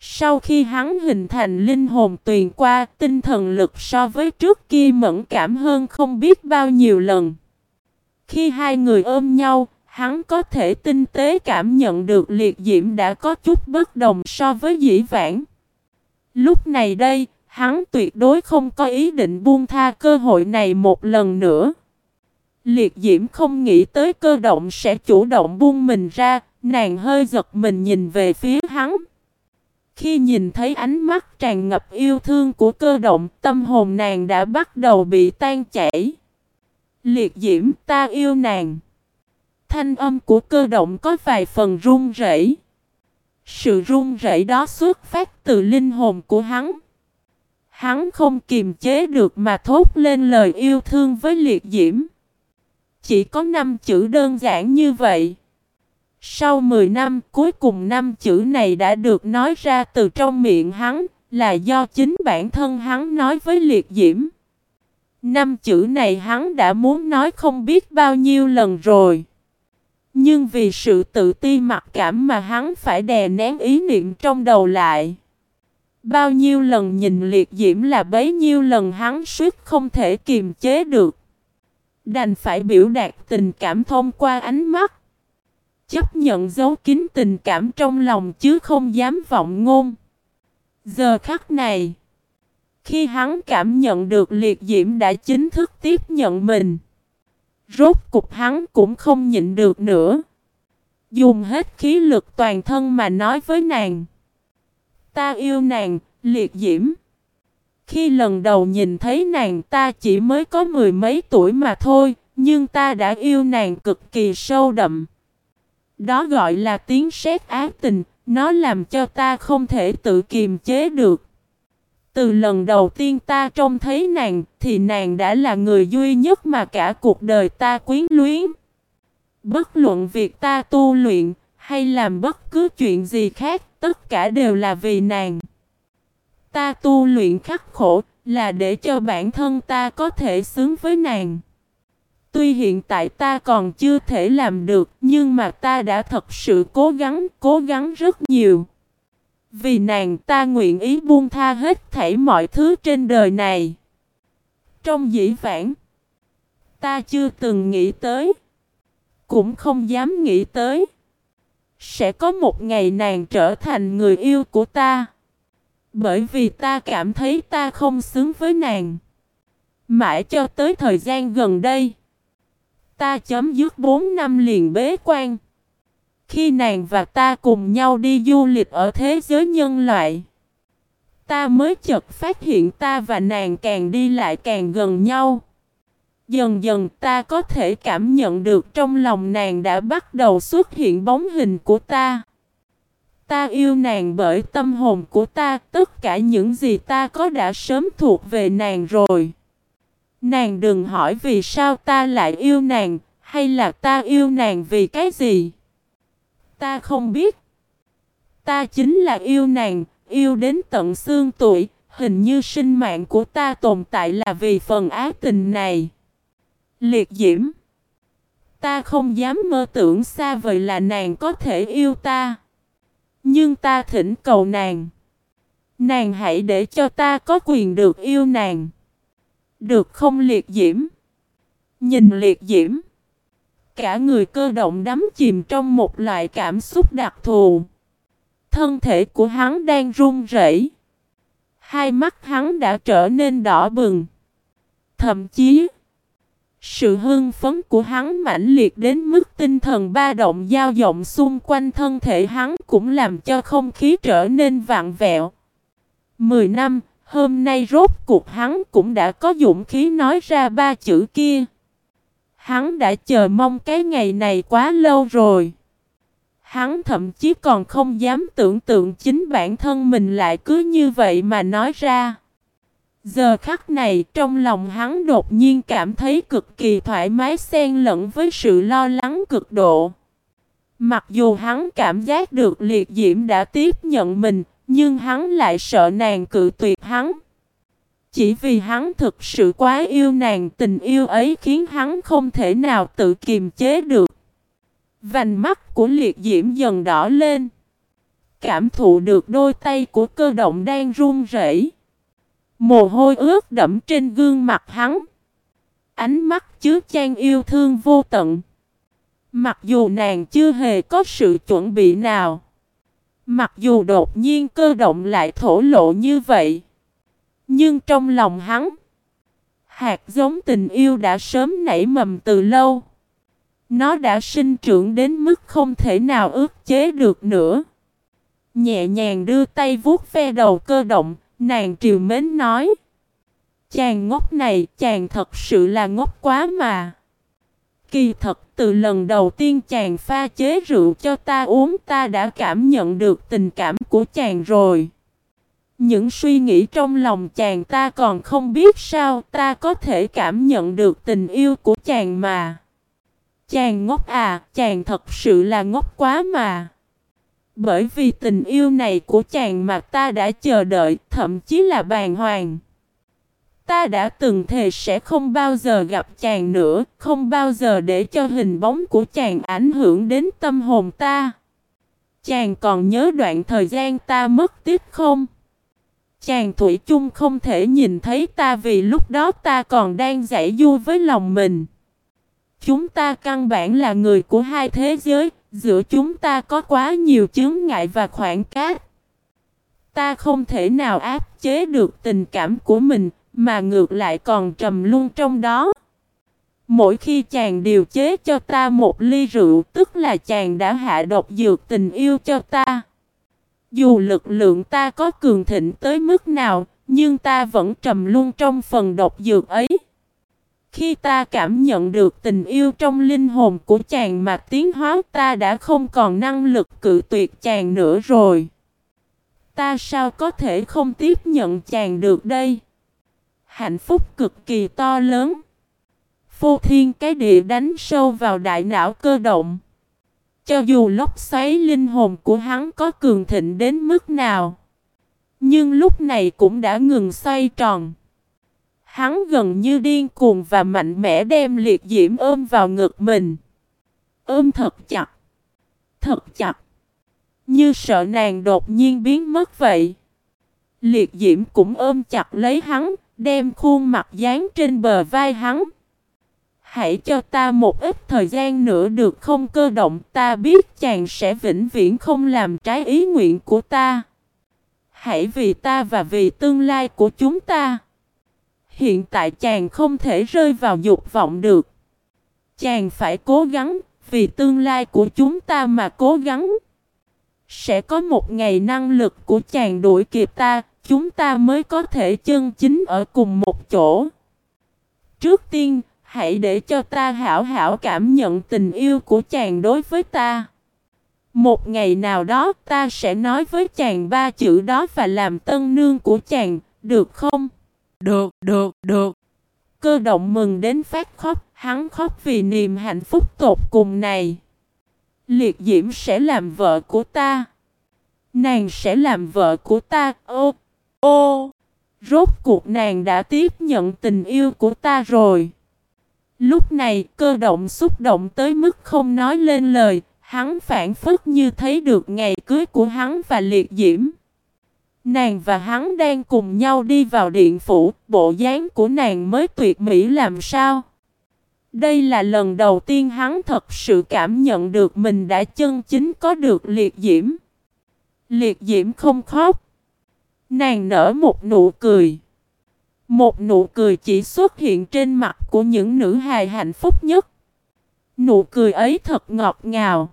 Sau khi hắn hình thành linh hồn tuyền qua, tinh thần lực so với trước kia mẫn cảm hơn không biết bao nhiêu lần. Khi hai người ôm nhau, Hắn có thể tinh tế cảm nhận được liệt diễm đã có chút bất đồng so với dĩ vãng. Lúc này đây, hắn tuyệt đối không có ý định buông tha cơ hội này một lần nữa. Liệt diễm không nghĩ tới cơ động sẽ chủ động buông mình ra, nàng hơi giật mình nhìn về phía hắn. Khi nhìn thấy ánh mắt tràn ngập yêu thương của cơ động, tâm hồn nàng đã bắt đầu bị tan chảy. Liệt diễm ta yêu nàng. Thanh âm của cơ động có vài phần run rẩy. Sự run rẩy đó xuất phát từ linh hồn của hắn. Hắn không kiềm chế được mà thốt lên lời yêu thương với liệt diễm. Chỉ có năm chữ đơn giản như vậy. Sau 10 năm, cuối cùng năm chữ này đã được nói ra từ trong miệng hắn, là do chính bản thân hắn nói với liệt diễm. Năm chữ này hắn đã muốn nói không biết bao nhiêu lần rồi. Nhưng vì sự tự ti mặc cảm mà hắn phải đè nén ý niệm trong đầu lại. Bao nhiêu lần nhìn liệt diễm là bấy nhiêu lần hắn suýt không thể kiềm chế được. Đành phải biểu đạt tình cảm thông qua ánh mắt. Chấp nhận giấu kín tình cảm trong lòng chứ không dám vọng ngôn. Giờ khắc này, khi hắn cảm nhận được liệt diễm đã chính thức tiếp nhận mình, rốt cục hắn cũng không nhịn được nữa. Dùng hết khí lực toàn thân mà nói với nàng. Ta yêu nàng, liệt diễm. Khi lần đầu nhìn thấy nàng ta chỉ mới có mười mấy tuổi mà thôi, nhưng ta đã yêu nàng cực kỳ sâu đậm. Đó gọi là tiếng sét ác tình, nó làm cho ta không thể tự kiềm chế được. Từ lần đầu tiên ta trông thấy nàng, thì nàng đã là người duy nhất mà cả cuộc đời ta quyến luyến. Bất luận việc ta tu luyện, hay làm bất cứ chuyện gì khác, tất cả đều là vì nàng. Ta tu luyện khắc khổ, là để cho bản thân ta có thể xứng với nàng. Tuy hiện tại ta còn chưa thể làm được, nhưng mà ta đã thật sự cố gắng, cố gắng rất nhiều. Vì nàng ta nguyện ý buông tha hết thảy mọi thứ trên đời này. Trong dĩ vãng, ta chưa từng nghĩ tới, cũng không dám nghĩ tới. Sẽ có một ngày nàng trở thành người yêu của ta. Bởi vì ta cảm thấy ta không xứng với nàng. Mãi cho tới thời gian gần đây. Ta chấm dứt 4 năm liền bế quan. Khi nàng và ta cùng nhau đi du lịch ở thế giới nhân loại. Ta mới chợt phát hiện ta và nàng càng đi lại càng gần nhau. Dần dần ta có thể cảm nhận được trong lòng nàng đã bắt đầu xuất hiện bóng hình của ta. Ta yêu nàng bởi tâm hồn của ta, tất cả những gì ta có đã sớm thuộc về nàng rồi. Nàng đừng hỏi vì sao ta lại yêu nàng, hay là ta yêu nàng vì cái gì. Ta không biết. Ta chính là yêu nàng, yêu đến tận xương tuổi, hình như sinh mạng của ta tồn tại là vì phần ác tình này. Liệt diễm. Ta không dám mơ tưởng xa vời là nàng có thể yêu ta. Nhưng ta thỉnh cầu nàng. Nàng hãy để cho ta có quyền được yêu nàng. Được không liệt diễm? Nhìn liệt diễm. Cả người cơ động đắm chìm trong một loại cảm xúc đặc thù. Thân thể của hắn đang run rẩy. Hai mắt hắn đã trở nên đỏ bừng. Thậm chí, sự hưng phấn của hắn mãnh liệt đến mức tinh thần ba động dao động xung quanh thân thể hắn cũng làm cho không khí trở nên vạn vẹo. Mười năm, hôm nay rốt cuộc hắn cũng đã có dũng khí nói ra ba chữ kia. Hắn đã chờ mong cái ngày này quá lâu rồi. Hắn thậm chí còn không dám tưởng tượng chính bản thân mình lại cứ như vậy mà nói ra. Giờ khắc này trong lòng hắn đột nhiên cảm thấy cực kỳ thoải mái xen lẫn với sự lo lắng cực độ. Mặc dù hắn cảm giác được liệt diễm đã tiếp nhận mình, nhưng hắn lại sợ nàng cự tuyệt hắn. Chỉ vì hắn thực sự quá yêu nàng, tình yêu ấy khiến hắn không thể nào tự kiềm chế được. Vành mắt của liệt diễm dần đỏ lên. Cảm thụ được đôi tay của cơ động đang run rẩy. Mồ hôi ướt đẫm trên gương mặt hắn. Ánh mắt chứa chan yêu thương vô tận. Mặc dù nàng chưa hề có sự chuẩn bị nào. Mặc dù đột nhiên cơ động lại thổ lộ như vậy. Nhưng trong lòng hắn, hạt giống tình yêu đã sớm nảy mầm từ lâu. Nó đã sinh trưởng đến mức không thể nào ước chế được nữa. Nhẹ nhàng đưa tay vuốt ve đầu cơ động, nàng triều mến nói. Chàng ngốc này, chàng thật sự là ngốc quá mà. Kỳ thật từ lần đầu tiên chàng pha chế rượu cho ta uống ta đã cảm nhận được tình cảm của chàng rồi. Những suy nghĩ trong lòng chàng ta còn không biết sao ta có thể cảm nhận được tình yêu của chàng mà. Chàng ngốc à, chàng thật sự là ngốc quá mà. Bởi vì tình yêu này của chàng mà ta đã chờ đợi, thậm chí là bàn hoàng. Ta đã từng thề sẽ không bao giờ gặp chàng nữa, không bao giờ để cho hình bóng của chàng ảnh hưởng đến tâm hồn ta. Chàng còn nhớ đoạn thời gian ta mất tích không? Chàng Thủy chung không thể nhìn thấy ta vì lúc đó ta còn đang giải du với lòng mình. Chúng ta căn bản là người của hai thế giới, giữa chúng ta có quá nhiều chướng ngại và khoảng cách. Ta không thể nào áp chế được tình cảm của mình, mà ngược lại còn trầm luôn trong đó. Mỗi khi chàng điều chế cho ta một ly rượu, tức là chàng đã hạ độc dược tình yêu cho ta. Dù lực lượng ta có cường thịnh tới mức nào, nhưng ta vẫn trầm luôn trong phần độc dược ấy. Khi ta cảm nhận được tình yêu trong linh hồn của chàng mà tiến hóa ta đã không còn năng lực cự tuyệt chàng nữa rồi. Ta sao có thể không tiếp nhận chàng được đây? Hạnh phúc cực kỳ to lớn. Phô thiên cái địa đánh sâu vào đại não cơ động. Cho dù lốc xoáy linh hồn của hắn có cường thịnh đến mức nào. Nhưng lúc này cũng đã ngừng xoay tròn. Hắn gần như điên cuồng và mạnh mẽ đem liệt diễm ôm vào ngực mình. Ôm thật chặt. Thật chặt. Như sợ nàng đột nhiên biến mất vậy. Liệt diễm cũng ôm chặt lấy hắn, đem khuôn mặt dán trên bờ vai hắn. Hãy cho ta một ít thời gian nữa được không cơ động ta biết chàng sẽ vĩnh viễn không làm trái ý nguyện của ta. Hãy vì ta và vì tương lai của chúng ta. Hiện tại chàng không thể rơi vào dục vọng được. Chàng phải cố gắng, vì tương lai của chúng ta mà cố gắng. Sẽ có một ngày năng lực của chàng đuổi kịp ta, chúng ta mới có thể chân chính ở cùng một chỗ. Trước tiên, hãy để cho ta hảo hảo cảm nhận tình yêu của chàng đối với ta. Một ngày nào đó ta sẽ nói với chàng ba chữ đó và làm tân nương của chàng, được không? Được, được, được. Cơ động mừng đến phát khóc, hắn khóc vì niềm hạnh phúc tột cùng này. Liệt diễm sẽ làm vợ của ta. Nàng sẽ làm vợ của ta, ô, ô. Rốt cuộc nàng đã tiếp nhận tình yêu của ta rồi. Lúc này cơ động xúc động tới mức không nói lên lời, hắn phản phất như thấy được ngày cưới của hắn và liệt diễm. Nàng và hắn đang cùng nhau đi vào điện phủ, bộ dáng của nàng mới tuyệt mỹ làm sao? Đây là lần đầu tiên hắn thật sự cảm nhận được mình đã chân chính có được liệt diễm. Liệt diễm không khóc. Nàng nở một nụ cười. Một nụ cười chỉ xuất hiện trên mặt của những nữ hài hạnh phúc nhất. Nụ cười ấy thật ngọt ngào.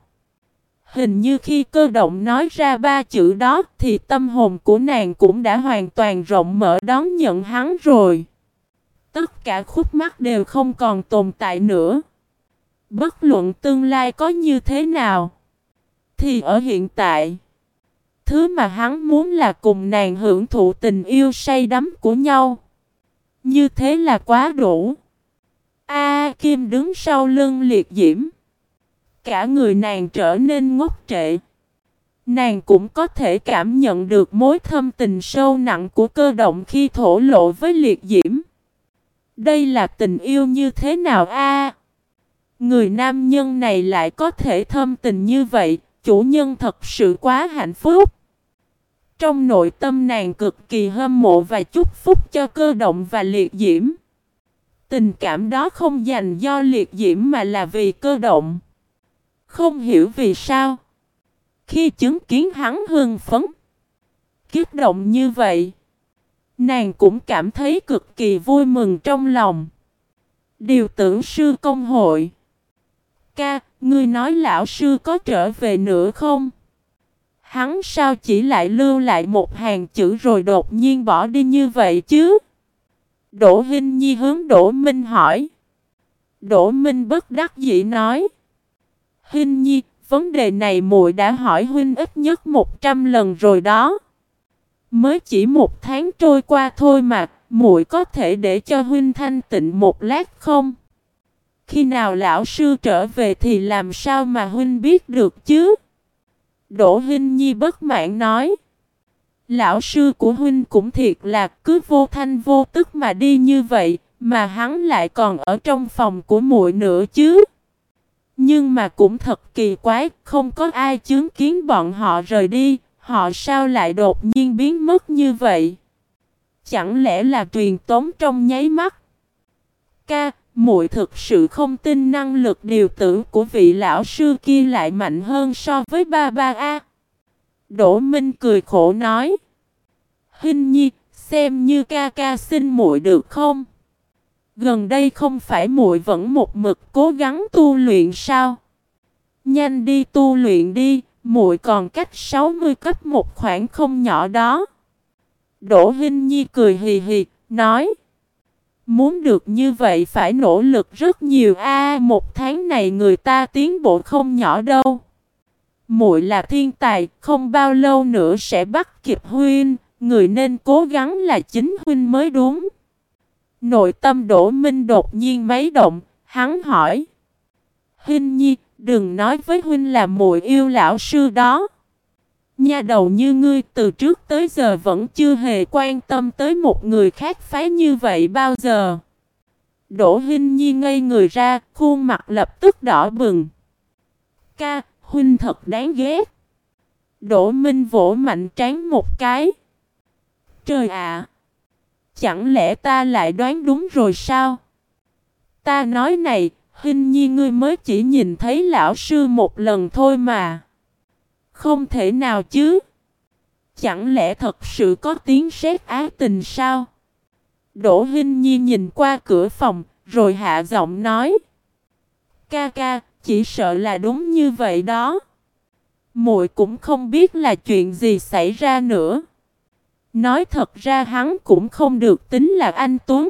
Hình như khi cơ động nói ra ba chữ đó thì tâm hồn của nàng cũng đã hoàn toàn rộng mở đón nhận hắn rồi. Tất cả khúc mắc đều không còn tồn tại nữa. Bất luận tương lai có như thế nào. Thì ở hiện tại. Thứ mà hắn muốn là cùng nàng hưởng thụ tình yêu say đắm của nhau. Như thế là quá đủ. A Kim đứng sau lưng liệt diễm. Cả người nàng trở nên ngốc trệ. Nàng cũng có thể cảm nhận được mối thâm tình sâu nặng của cơ động khi thổ lộ với liệt diễm. Đây là tình yêu như thế nào a? người nam nhân này lại có thể thâm tình như vậy, chủ nhân thật sự quá hạnh phúc. Trong nội tâm nàng cực kỳ hâm mộ và chúc phúc cho cơ động và liệt diễm. Tình cảm đó không dành do liệt diễm mà là vì cơ động. Không hiểu vì sao. Khi chứng kiến hắn hưng phấn, kiếp động như vậy, nàng cũng cảm thấy cực kỳ vui mừng trong lòng. Điều tưởng sư công hội. Ca, ngươi nói lão sư có trở về nữa không? hắn sao chỉ lại lưu lại một hàng chữ rồi đột nhiên bỏ đi như vậy chứ? Đỗ Hinh Nhi hướng Đỗ Minh hỏi. Đỗ Minh bất đắc dĩ nói. Hinh Nhi, vấn đề này muội đã hỏi huynh ít nhất 100 lần rồi đó. Mới chỉ một tháng trôi qua thôi mà, muội có thể để cho huynh thanh tịnh một lát không? Khi nào lão sư trở về thì làm sao mà huynh biết được chứ? Đỗ Hinh Nhi bất mãn nói. Lão sư của huynh cũng thiệt là cứ vô thanh vô tức mà đi như vậy, mà hắn lại còn ở trong phòng của muội nữa chứ. Nhưng mà cũng thật kỳ quái, không có ai chứng kiến bọn họ rời đi, họ sao lại đột nhiên biến mất như vậy? Chẳng lẽ là truyền tống trong nháy mắt? Ca, muội thực sự không tin năng lực điều tử của vị lão sư kia lại mạnh hơn so với ba ba A. Đỗ Minh cười khổ nói. Hình nhi, xem như ca ca xin muội được không? Gần đây không phải muội vẫn một mực cố gắng tu luyện sao? Nhanh đi tu luyện đi, muội còn cách 60 cấp một khoảng không nhỏ đó. Đỗ Hinh Nhi cười hì hì, nói. Muốn được như vậy phải nỗ lực rất nhiều a một tháng này người ta tiến bộ không nhỏ đâu. Muội là thiên tài, không bao lâu nữa sẽ bắt kịp huynh, người nên cố gắng là chính huynh mới đúng. Nội tâm Đỗ Minh đột nhiên mấy động, hắn hỏi. Huynh nhi, đừng nói với huynh là muội yêu lão sư đó. Nha đầu như ngươi từ trước tới giờ vẫn chưa hề quan tâm tới một người khác phái như vậy bao giờ. Đỗ Hinh Nhi ngây người ra, khuôn mặt lập tức đỏ bừng. Ca, huynh thật đáng ghét. Đỗ Minh vỗ mạnh trán một cái. Trời ạ! Chẳng lẽ ta lại đoán đúng rồi sao? Ta nói này, Hinh Nhi ngươi mới chỉ nhìn thấy lão sư một lần thôi mà. Không thể nào chứ. Chẳng lẽ thật sự có tiếng sét ái tình sao? Đỗ Hinh Nhi nhìn qua cửa phòng, rồi hạ giọng nói. Ca ca, chỉ sợ là đúng như vậy đó. Muội cũng không biết là chuyện gì xảy ra nữa. Nói thật ra hắn cũng không được tính là anh Tuấn.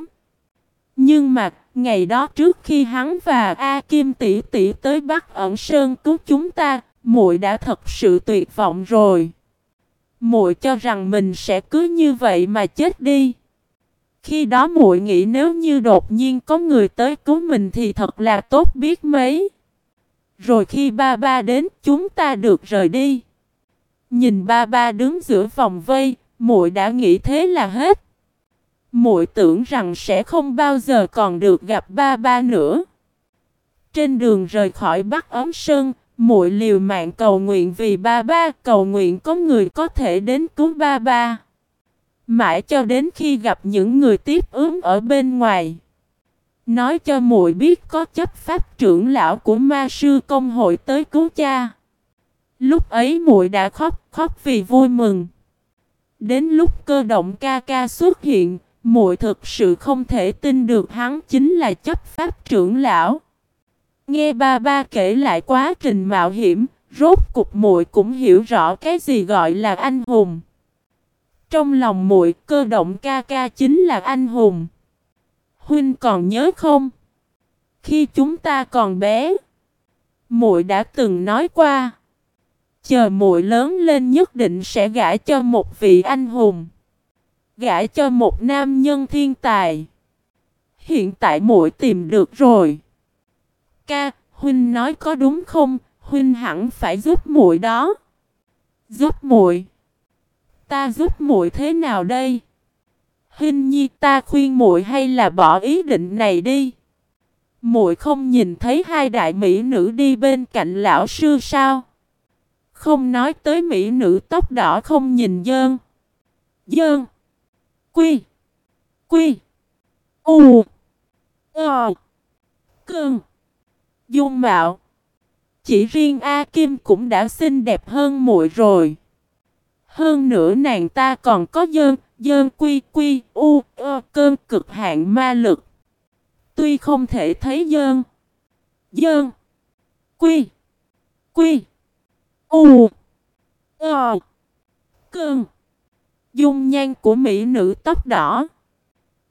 Nhưng mà, ngày đó trước khi hắn và A Kim tỷ tỷ tới Bắc ẩn Sơn cứu chúng ta, muội đã thật sự tuyệt vọng rồi. Muội cho rằng mình sẽ cứ như vậy mà chết đi. Khi đó muội nghĩ nếu như đột nhiên có người tới cứu mình thì thật là tốt biết mấy. Rồi khi ba ba đến, chúng ta được rời đi. Nhìn ba ba đứng giữa vòng vây, muội đã nghĩ thế là hết. Muội tưởng rằng sẽ không bao giờ còn được gặp ba ba nữa. Trên đường rời khỏi Bắc Ấm Sơn, muội liều mạng cầu nguyện vì ba ba, cầu nguyện có người có thể đến cứu ba ba. Mãi cho đến khi gặp những người tiếp ứng ở bên ngoài. Nói cho muội biết có chấp pháp trưởng lão của ma sư công hội tới cứu cha. Lúc ấy muội đã khóc, khóc vì vui mừng. Đến lúc cơ động ca ca xuất hiện, muội thực sự không thể tin được hắn chính là chấp pháp trưởng lão. Nghe ba ba kể lại quá trình mạo hiểm, rốt cục muội cũng hiểu rõ cái gì gọi là anh hùng. Trong lòng muội, cơ động ca ca chính là anh hùng. Huynh còn nhớ không? Khi chúng ta còn bé, muội đã từng nói qua, chờ muội lớn lên nhất định sẽ gả cho một vị anh hùng, gả cho một nam nhân thiên tài. Hiện tại muội tìm được rồi. Ca, huynh nói có đúng không? Huynh hẳn phải giúp muội đó. Giúp muội? Ta giúp muội thế nào đây? Hình nhi ta khuyên muội hay là bỏ ý định này đi. Muội không nhìn thấy hai đại mỹ nữ đi bên cạnh lão sư sao? Không nói tới mỹ nữ tóc đỏ không nhìn dơn. Dơn. Quy. Quy. U. Ờ. Cơn. Dung mạo. Chỉ riêng A Kim cũng đã xinh đẹp hơn muội rồi. Hơn nữa nàng ta còn có dơn, dơn quy quy u ơ cơn cực hạn ma lực. Tuy không thể thấy dơn, dơn, quy, quy, u, ơ, Cơn. Dung nhan của mỹ nữ tóc đỏ.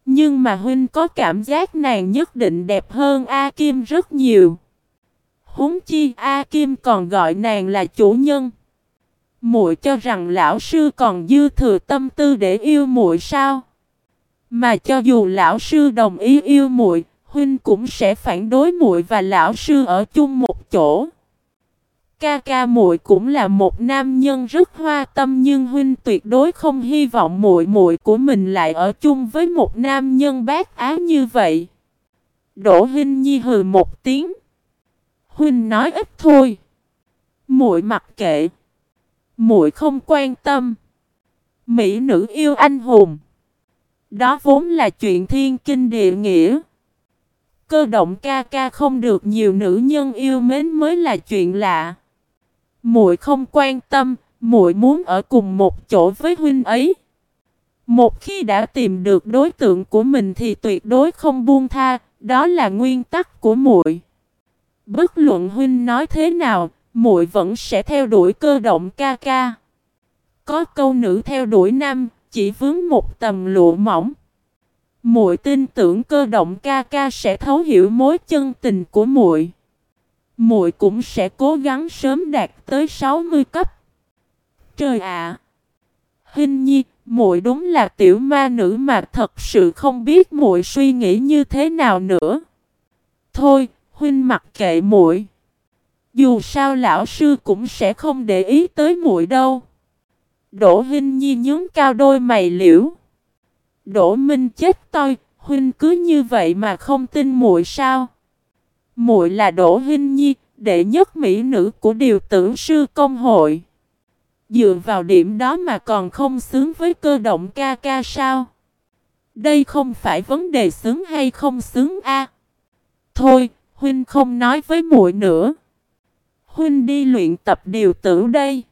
Nhưng mà huynh có cảm giác nàng nhất định đẹp hơn A Kim rất nhiều. Huống chi A Kim còn gọi nàng là chủ nhân. Muội cho rằng lão sư còn dư thừa tâm tư để yêu muội sao? Mà cho dù lão sư đồng ý yêu muội, huynh cũng sẽ phản đối muội và lão sư ở chung một chỗ. Ca ca muội cũng là một nam nhân rất hoa tâm nhưng huynh tuyệt đối không hy vọng muội muội của mình lại ở chung với một nam nhân bát áo như vậy. Đỗ Hinh Nhi hừ một tiếng. Huynh nói ít thôi. Muội mặc kệ. Muội không quan tâm. Mỹ nữ yêu anh hùng. Đó vốn là chuyện thiên kinh địa nghĩa. Cơ động ca ca không được nhiều nữ nhân yêu mến mới là chuyện lạ. Muội không quan tâm, muội muốn ở cùng một chỗ với huynh ấy. Một khi đã tìm được đối tượng của mình thì tuyệt đối không buông tha, đó là nguyên tắc của muội. Bất luận huynh nói thế nào, muội vẫn sẽ theo đuổi cơ động ca ca. Có câu nữ theo đuổi nam, chỉ vướng một tầm lụa mỏng. Muội tin tưởng cơ động ca ca sẽ thấu hiểu mối chân tình của muội. Muội cũng sẽ cố gắng sớm đạt tới 60 cấp. Trời ạ! Hình nhi, muội đúng là tiểu ma nữ mà thật sự không biết muội suy nghĩ như thế nào nữa. Thôi, huynh mặc kệ muội. Dù sao lão sư cũng sẽ không để ý tới muội đâu. Đỗ Hinh Nhi nhướng cao đôi mày liễu. Đỗ Minh chết tôi, huynh cứ như vậy mà không tin muội sao? Muội là Đỗ Hinh Nhi, đệ nhất mỹ nữ của điều tử sư công hội. Dựa vào điểm đó mà còn không xứng với cơ động ca ca sao? Đây không phải vấn đề xứng hay không xứng a. Thôi, huynh không nói với muội nữa. Huynh đi luyện tập điều tử đây.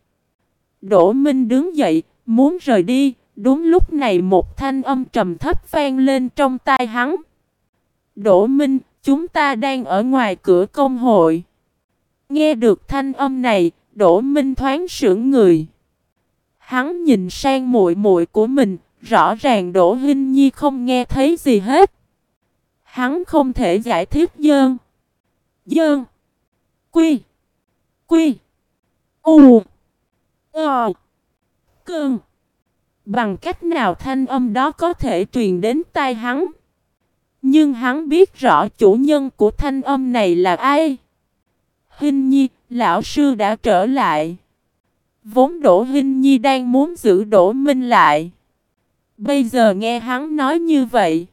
Đỗ Minh đứng dậy, muốn rời đi, đúng lúc này một thanh âm trầm thấp vang lên trong tai hắn. Đỗ Minh, chúng ta đang ở ngoài cửa công hội. Nghe được thanh âm này, Đỗ Minh thoáng sững người. Hắn nhìn sang muội muội của mình, rõ ràng Đỗ Hinh Nhi không nghe thấy gì hết. Hắn không thể giải thích dơn. Dơn. Quy. Quy. U. Ờ. Cơn. Bằng cách nào thanh âm đó có thể truyền đến tai hắn. Nhưng hắn biết rõ chủ nhân của thanh âm này là ai. Hinh Nhi, lão sư đã trở lại. Vốn Đỗ Hinh Nhi đang muốn giữ Đỗ Minh lại. Bây giờ nghe hắn nói như vậy.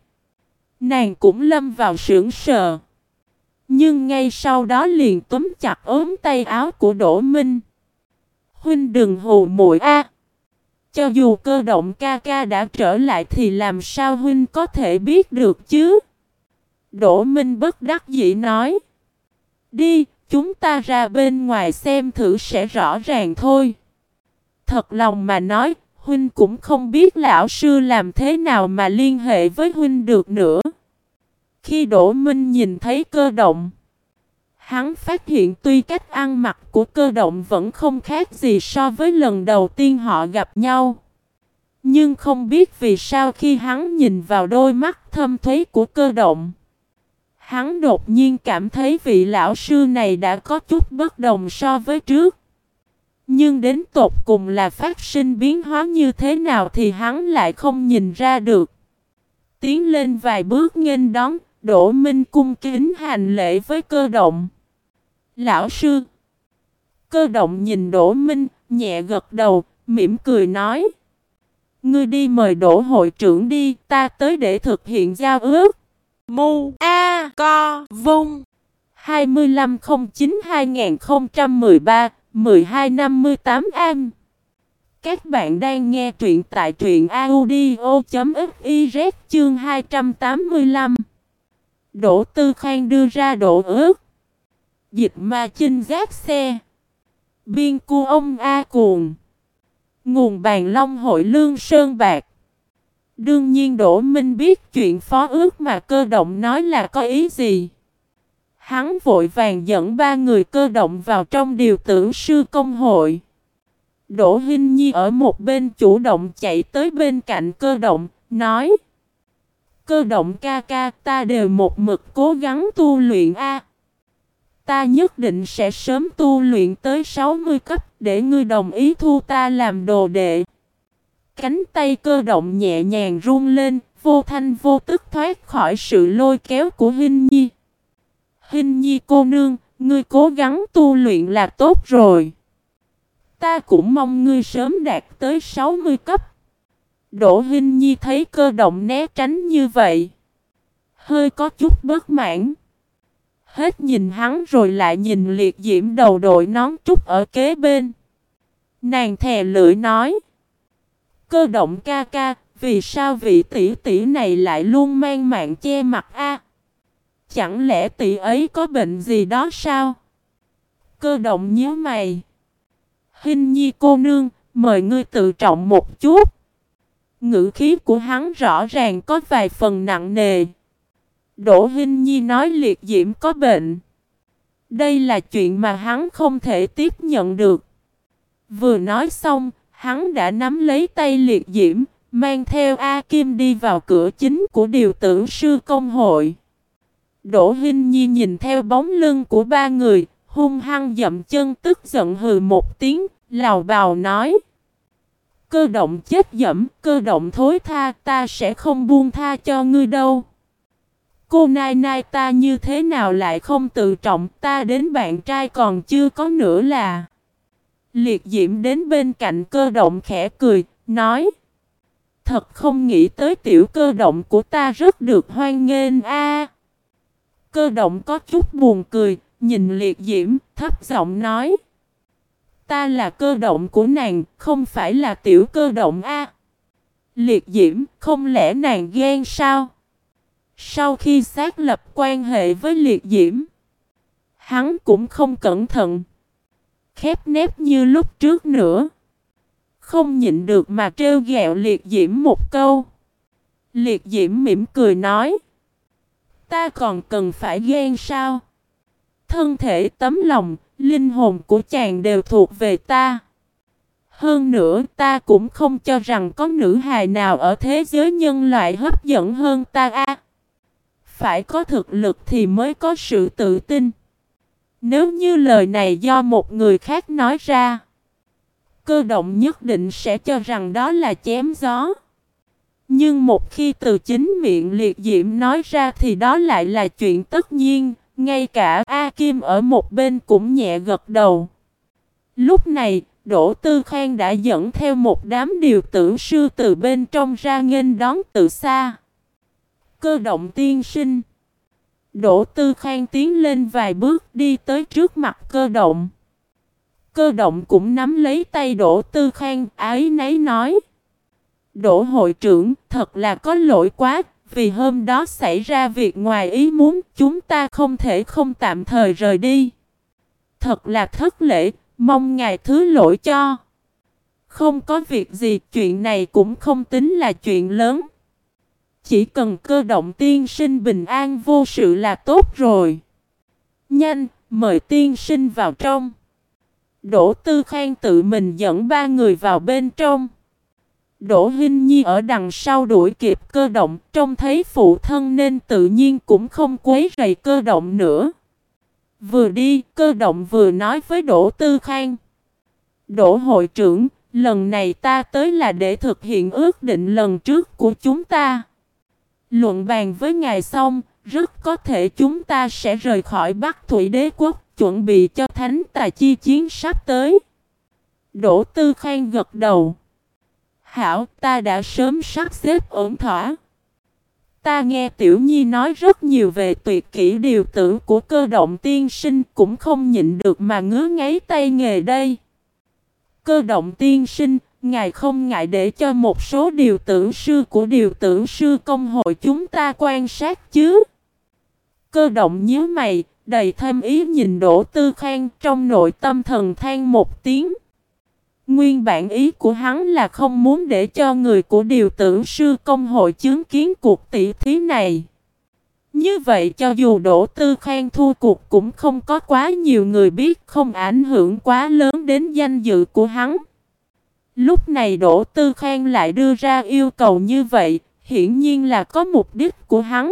Nàng cũng lâm vào sưởng sờ. Nhưng ngay sau đó liền túm chặt ốm tay áo của Đỗ Minh. Huynh đừng hù muội a. Cho dù cơ động ca ca đã trở lại thì làm sao huynh có thể biết được chứ? Đỗ Minh bất đắc dĩ nói. Đi, chúng ta ra bên ngoài xem thử sẽ rõ ràng thôi. Thật lòng mà nói, huynh cũng không biết lão sư làm thế nào mà liên hệ với huynh được nữa. Khi Đỗ Minh nhìn thấy cơ động, hắn phát hiện tuy cách ăn mặc của cơ động vẫn không khác gì so với lần đầu tiên họ gặp nhau. Nhưng không biết vì sao khi hắn nhìn vào đôi mắt thâm thúy của cơ động. Hắn đột nhiên cảm thấy vị lão sư này đã có chút bất đồng so với trước. Nhưng đến tột cùng là phát sinh biến hóa như thế nào thì hắn lại không nhìn ra được. Tiến lên vài bước nghênh đón, Đỗ Minh cung kính hành lễ với cơ động. Lão sư! Cơ động nhìn Đỗ Minh, nhẹ gật đầu, mỉm cười nói. Ngươi đi mời Đỗ hội trưởng đi, ta tới để thực hiện giao ước. Mu A Co Vung 2509-2013-1258 Am Các bạn đang nghe truyện tại truyện audio.fiz chương 285 Đỗ Tư Khang đưa ra độ ước Dịch ma chinh giáp xe Biên cu ông A cuồng Nguồn bàn long hội lương sơn bạc Đương nhiên Đỗ Minh biết chuyện phó ước mà cơ động nói là có ý gì. Hắn vội vàng dẫn ba người cơ động vào trong điều tưởng sư công hội. Đỗ Hinh Nhi ở một bên chủ động chạy tới bên cạnh cơ động, nói Cơ động ca ca ta đều một mực cố gắng tu luyện A. Ta nhất định sẽ sớm tu luyện tới 60 cấp để ngươi đồng ý thu ta làm đồ đệ. Cánh tay cơ động nhẹ nhàng run lên, vô thanh vô tức thoát khỏi sự lôi kéo của Hinh Nhi. Hinh Nhi cô nương, ngươi cố gắng tu luyện là tốt rồi. Ta cũng mong ngươi sớm đạt tới 60 cấp. Đỗ Hinh Nhi thấy cơ động né tránh như vậy. Hơi có chút bất mãn. Hết nhìn hắn rồi lại nhìn liệt diễm đầu đội nón trúc ở kế bên. Nàng thè lưỡi nói. Cơ động ca ca, vì sao vị tỷ tỷ này lại luôn mang mạng che mặt a? Chẳng lẽ tỷ ấy có bệnh gì đó sao? Cơ động nhớ mày. Hình nhi cô nương, mời ngươi tự trọng một chút. Ngữ khí của hắn rõ ràng có vài phần nặng nề. Đỗ Hinh Nhi nói liệt diễm có bệnh. Đây là chuyện mà hắn không thể tiếp nhận được. Vừa nói xong, hắn đã nắm lấy tay liệt diễm, mang theo A Kim đi vào cửa chính của điều tử sư công hội. Đỗ Hinh Nhi nhìn theo bóng lưng của ba người, hung hăng dậm chân tức giận hừ một tiếng, lào bào nói. Cơ động chết dẫm, cơ động thối tha, ta sẽ không buông tha cho ngươi đâu. Cô nai nai ta như thế nào lại không tự trọng, ta đến bạn trai còn chưa có nữa là. Liệt diễm đến bên cạnh cơ động khẽ cười, nói. Thật không nghĩ tới tiểu cơ động của ta rất được hoan nghênh a. Cơ động có chút buồn cười, nhìn liệt diễm, thấp giọng nói. Ta là cơ động của nàng, không phải là tiểu cơ động a. Liệt diễm, không lẽ nàng ghen sao? Sau khi xác lập quan hệ với liệt diễm, hắn cũng không cẩn thận. Khép nép như lúc trước nữa. Không nhịn được mà trêu ghẹo liệt diễm một câu. Liệt diễm mỉm cười nói. Ta còn cần phải ghen sao? Thân thể tấm lòng, linh hồn của chàng đều thuộc về ta. Hơn nữa ta cũng không cho rằng có nữ hài nào ở thế giới nhân loại hấp dẫn hơn ta a. Phải có thực lực thì mới có sự tự tin. Nếu như lời này do một người khác nói ra, cơ động nhất định sẽ cho rằng đó là chém gió. Nhưng một khi từ chính miệng liệt diễm nói ra thì đó lại là chuyện tất nhiên, ngay cả A Kim ở một bên cũng nhẹ gật đầu. Lúc này, Đỗ Tư Khang đã dẫn theo một đám điều tử sư từ bên trong ra nghênh đón từ xa. Cơ động tiên sinh. Đỗ Tư Khang tiến lên vài bước đi tới trước mặt cơ động. Cơ động cũng nắm lấy tay Đỗ Tư Khang ái nấy nói. Đỗ hội trưởng thật là có lỗi quá vì hôm đó xảy ra việc ngoài ý muốn chúng ta không thể không tạm thời rời đi. Thật là thất lễ, mong ngài thứ lỗi cho. Không có việc gì chuyện này cũng không tính là chuyện lớn. Chỉ cần cơ động tiên sinh bình an vô sự là tốt rồi. Nhanh, mời tiên sinh vào trong. Đỗ Tư Khang tự mình dẫn ba người vào bên trong. Đỗ Hinh Nhi ở đằng sau đuổi kịp cơ động, trông thấy phụ thân nên tự nhiên cũng không quấy rầy cơ động nữa. Vừa đi, cơ động vừa nói với Đỗ Tư Khang. Đỗ hội trưởng, lần này ta tới là để thực hiện ước định lần trước của chúng ta. Luận bàn với ngài xong, rất có thể chúng ta sẽ rời khỏi Bắc Thủy Đế Quốc, chuẩn bị cho thánh tài chi chiến sắp tới. Đỗ Tư Khang gật đầu. Hảo, ta đã sớm sắp xếp ổn thỏa. Ta nghe Tiểu Nhi nói rất nhiều về tuyệt kỹ điều tử của cơ động tiên sinh cũng không nhịn được mà ngứa ngáy tay nghề đây. Cơ động tiên sinh, ngài không ngại để cho một số điều tử sư của điều tử sư công hội chúng ta quan sát chứ. Cơ động nhíu mày, đầy thêm ý nhìn Đỗ Tư Khang trong nội tâm thần than một tiếng. Nguyên bản ý của hắn là không muốn để cho người của điều tử sư công hội chứng kiến cuộc tỷ thí này. Như vậy cho dù Đỗ Tư Khang thua cuộc cũng không có quá nhiều người biết không ảnh hưởng quá lớn đến danh dự của hắn. Lúc này Đỗ Tư Khang lại đưa ra yêu cầu như vậy, hiển nhiên là có mục đích của hắn.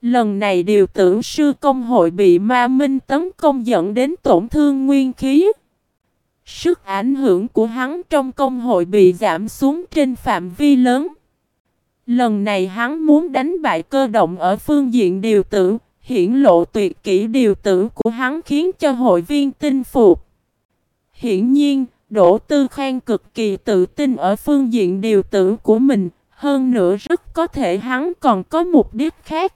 Lần này điều tưởng sư công hội bị ma minh tấn công dẫn đến tổn thương nguyên khí. Sức ảnh hưởng của hắn trong công hội bị giảm xuống trên phạm vi lớn. Lần này hắn muốn đánh bại cơ động ở phương diện điều tử, hiển lộ tuyệt kỹ điều tử của hắn khiến cho hội viên tin phục. Hiển nhiên, Đỗ Tư Khang cực kỳ tự tin ở phương diện điều tử của mình, hơn nữa rất có thể hắn còn có mục đích khác.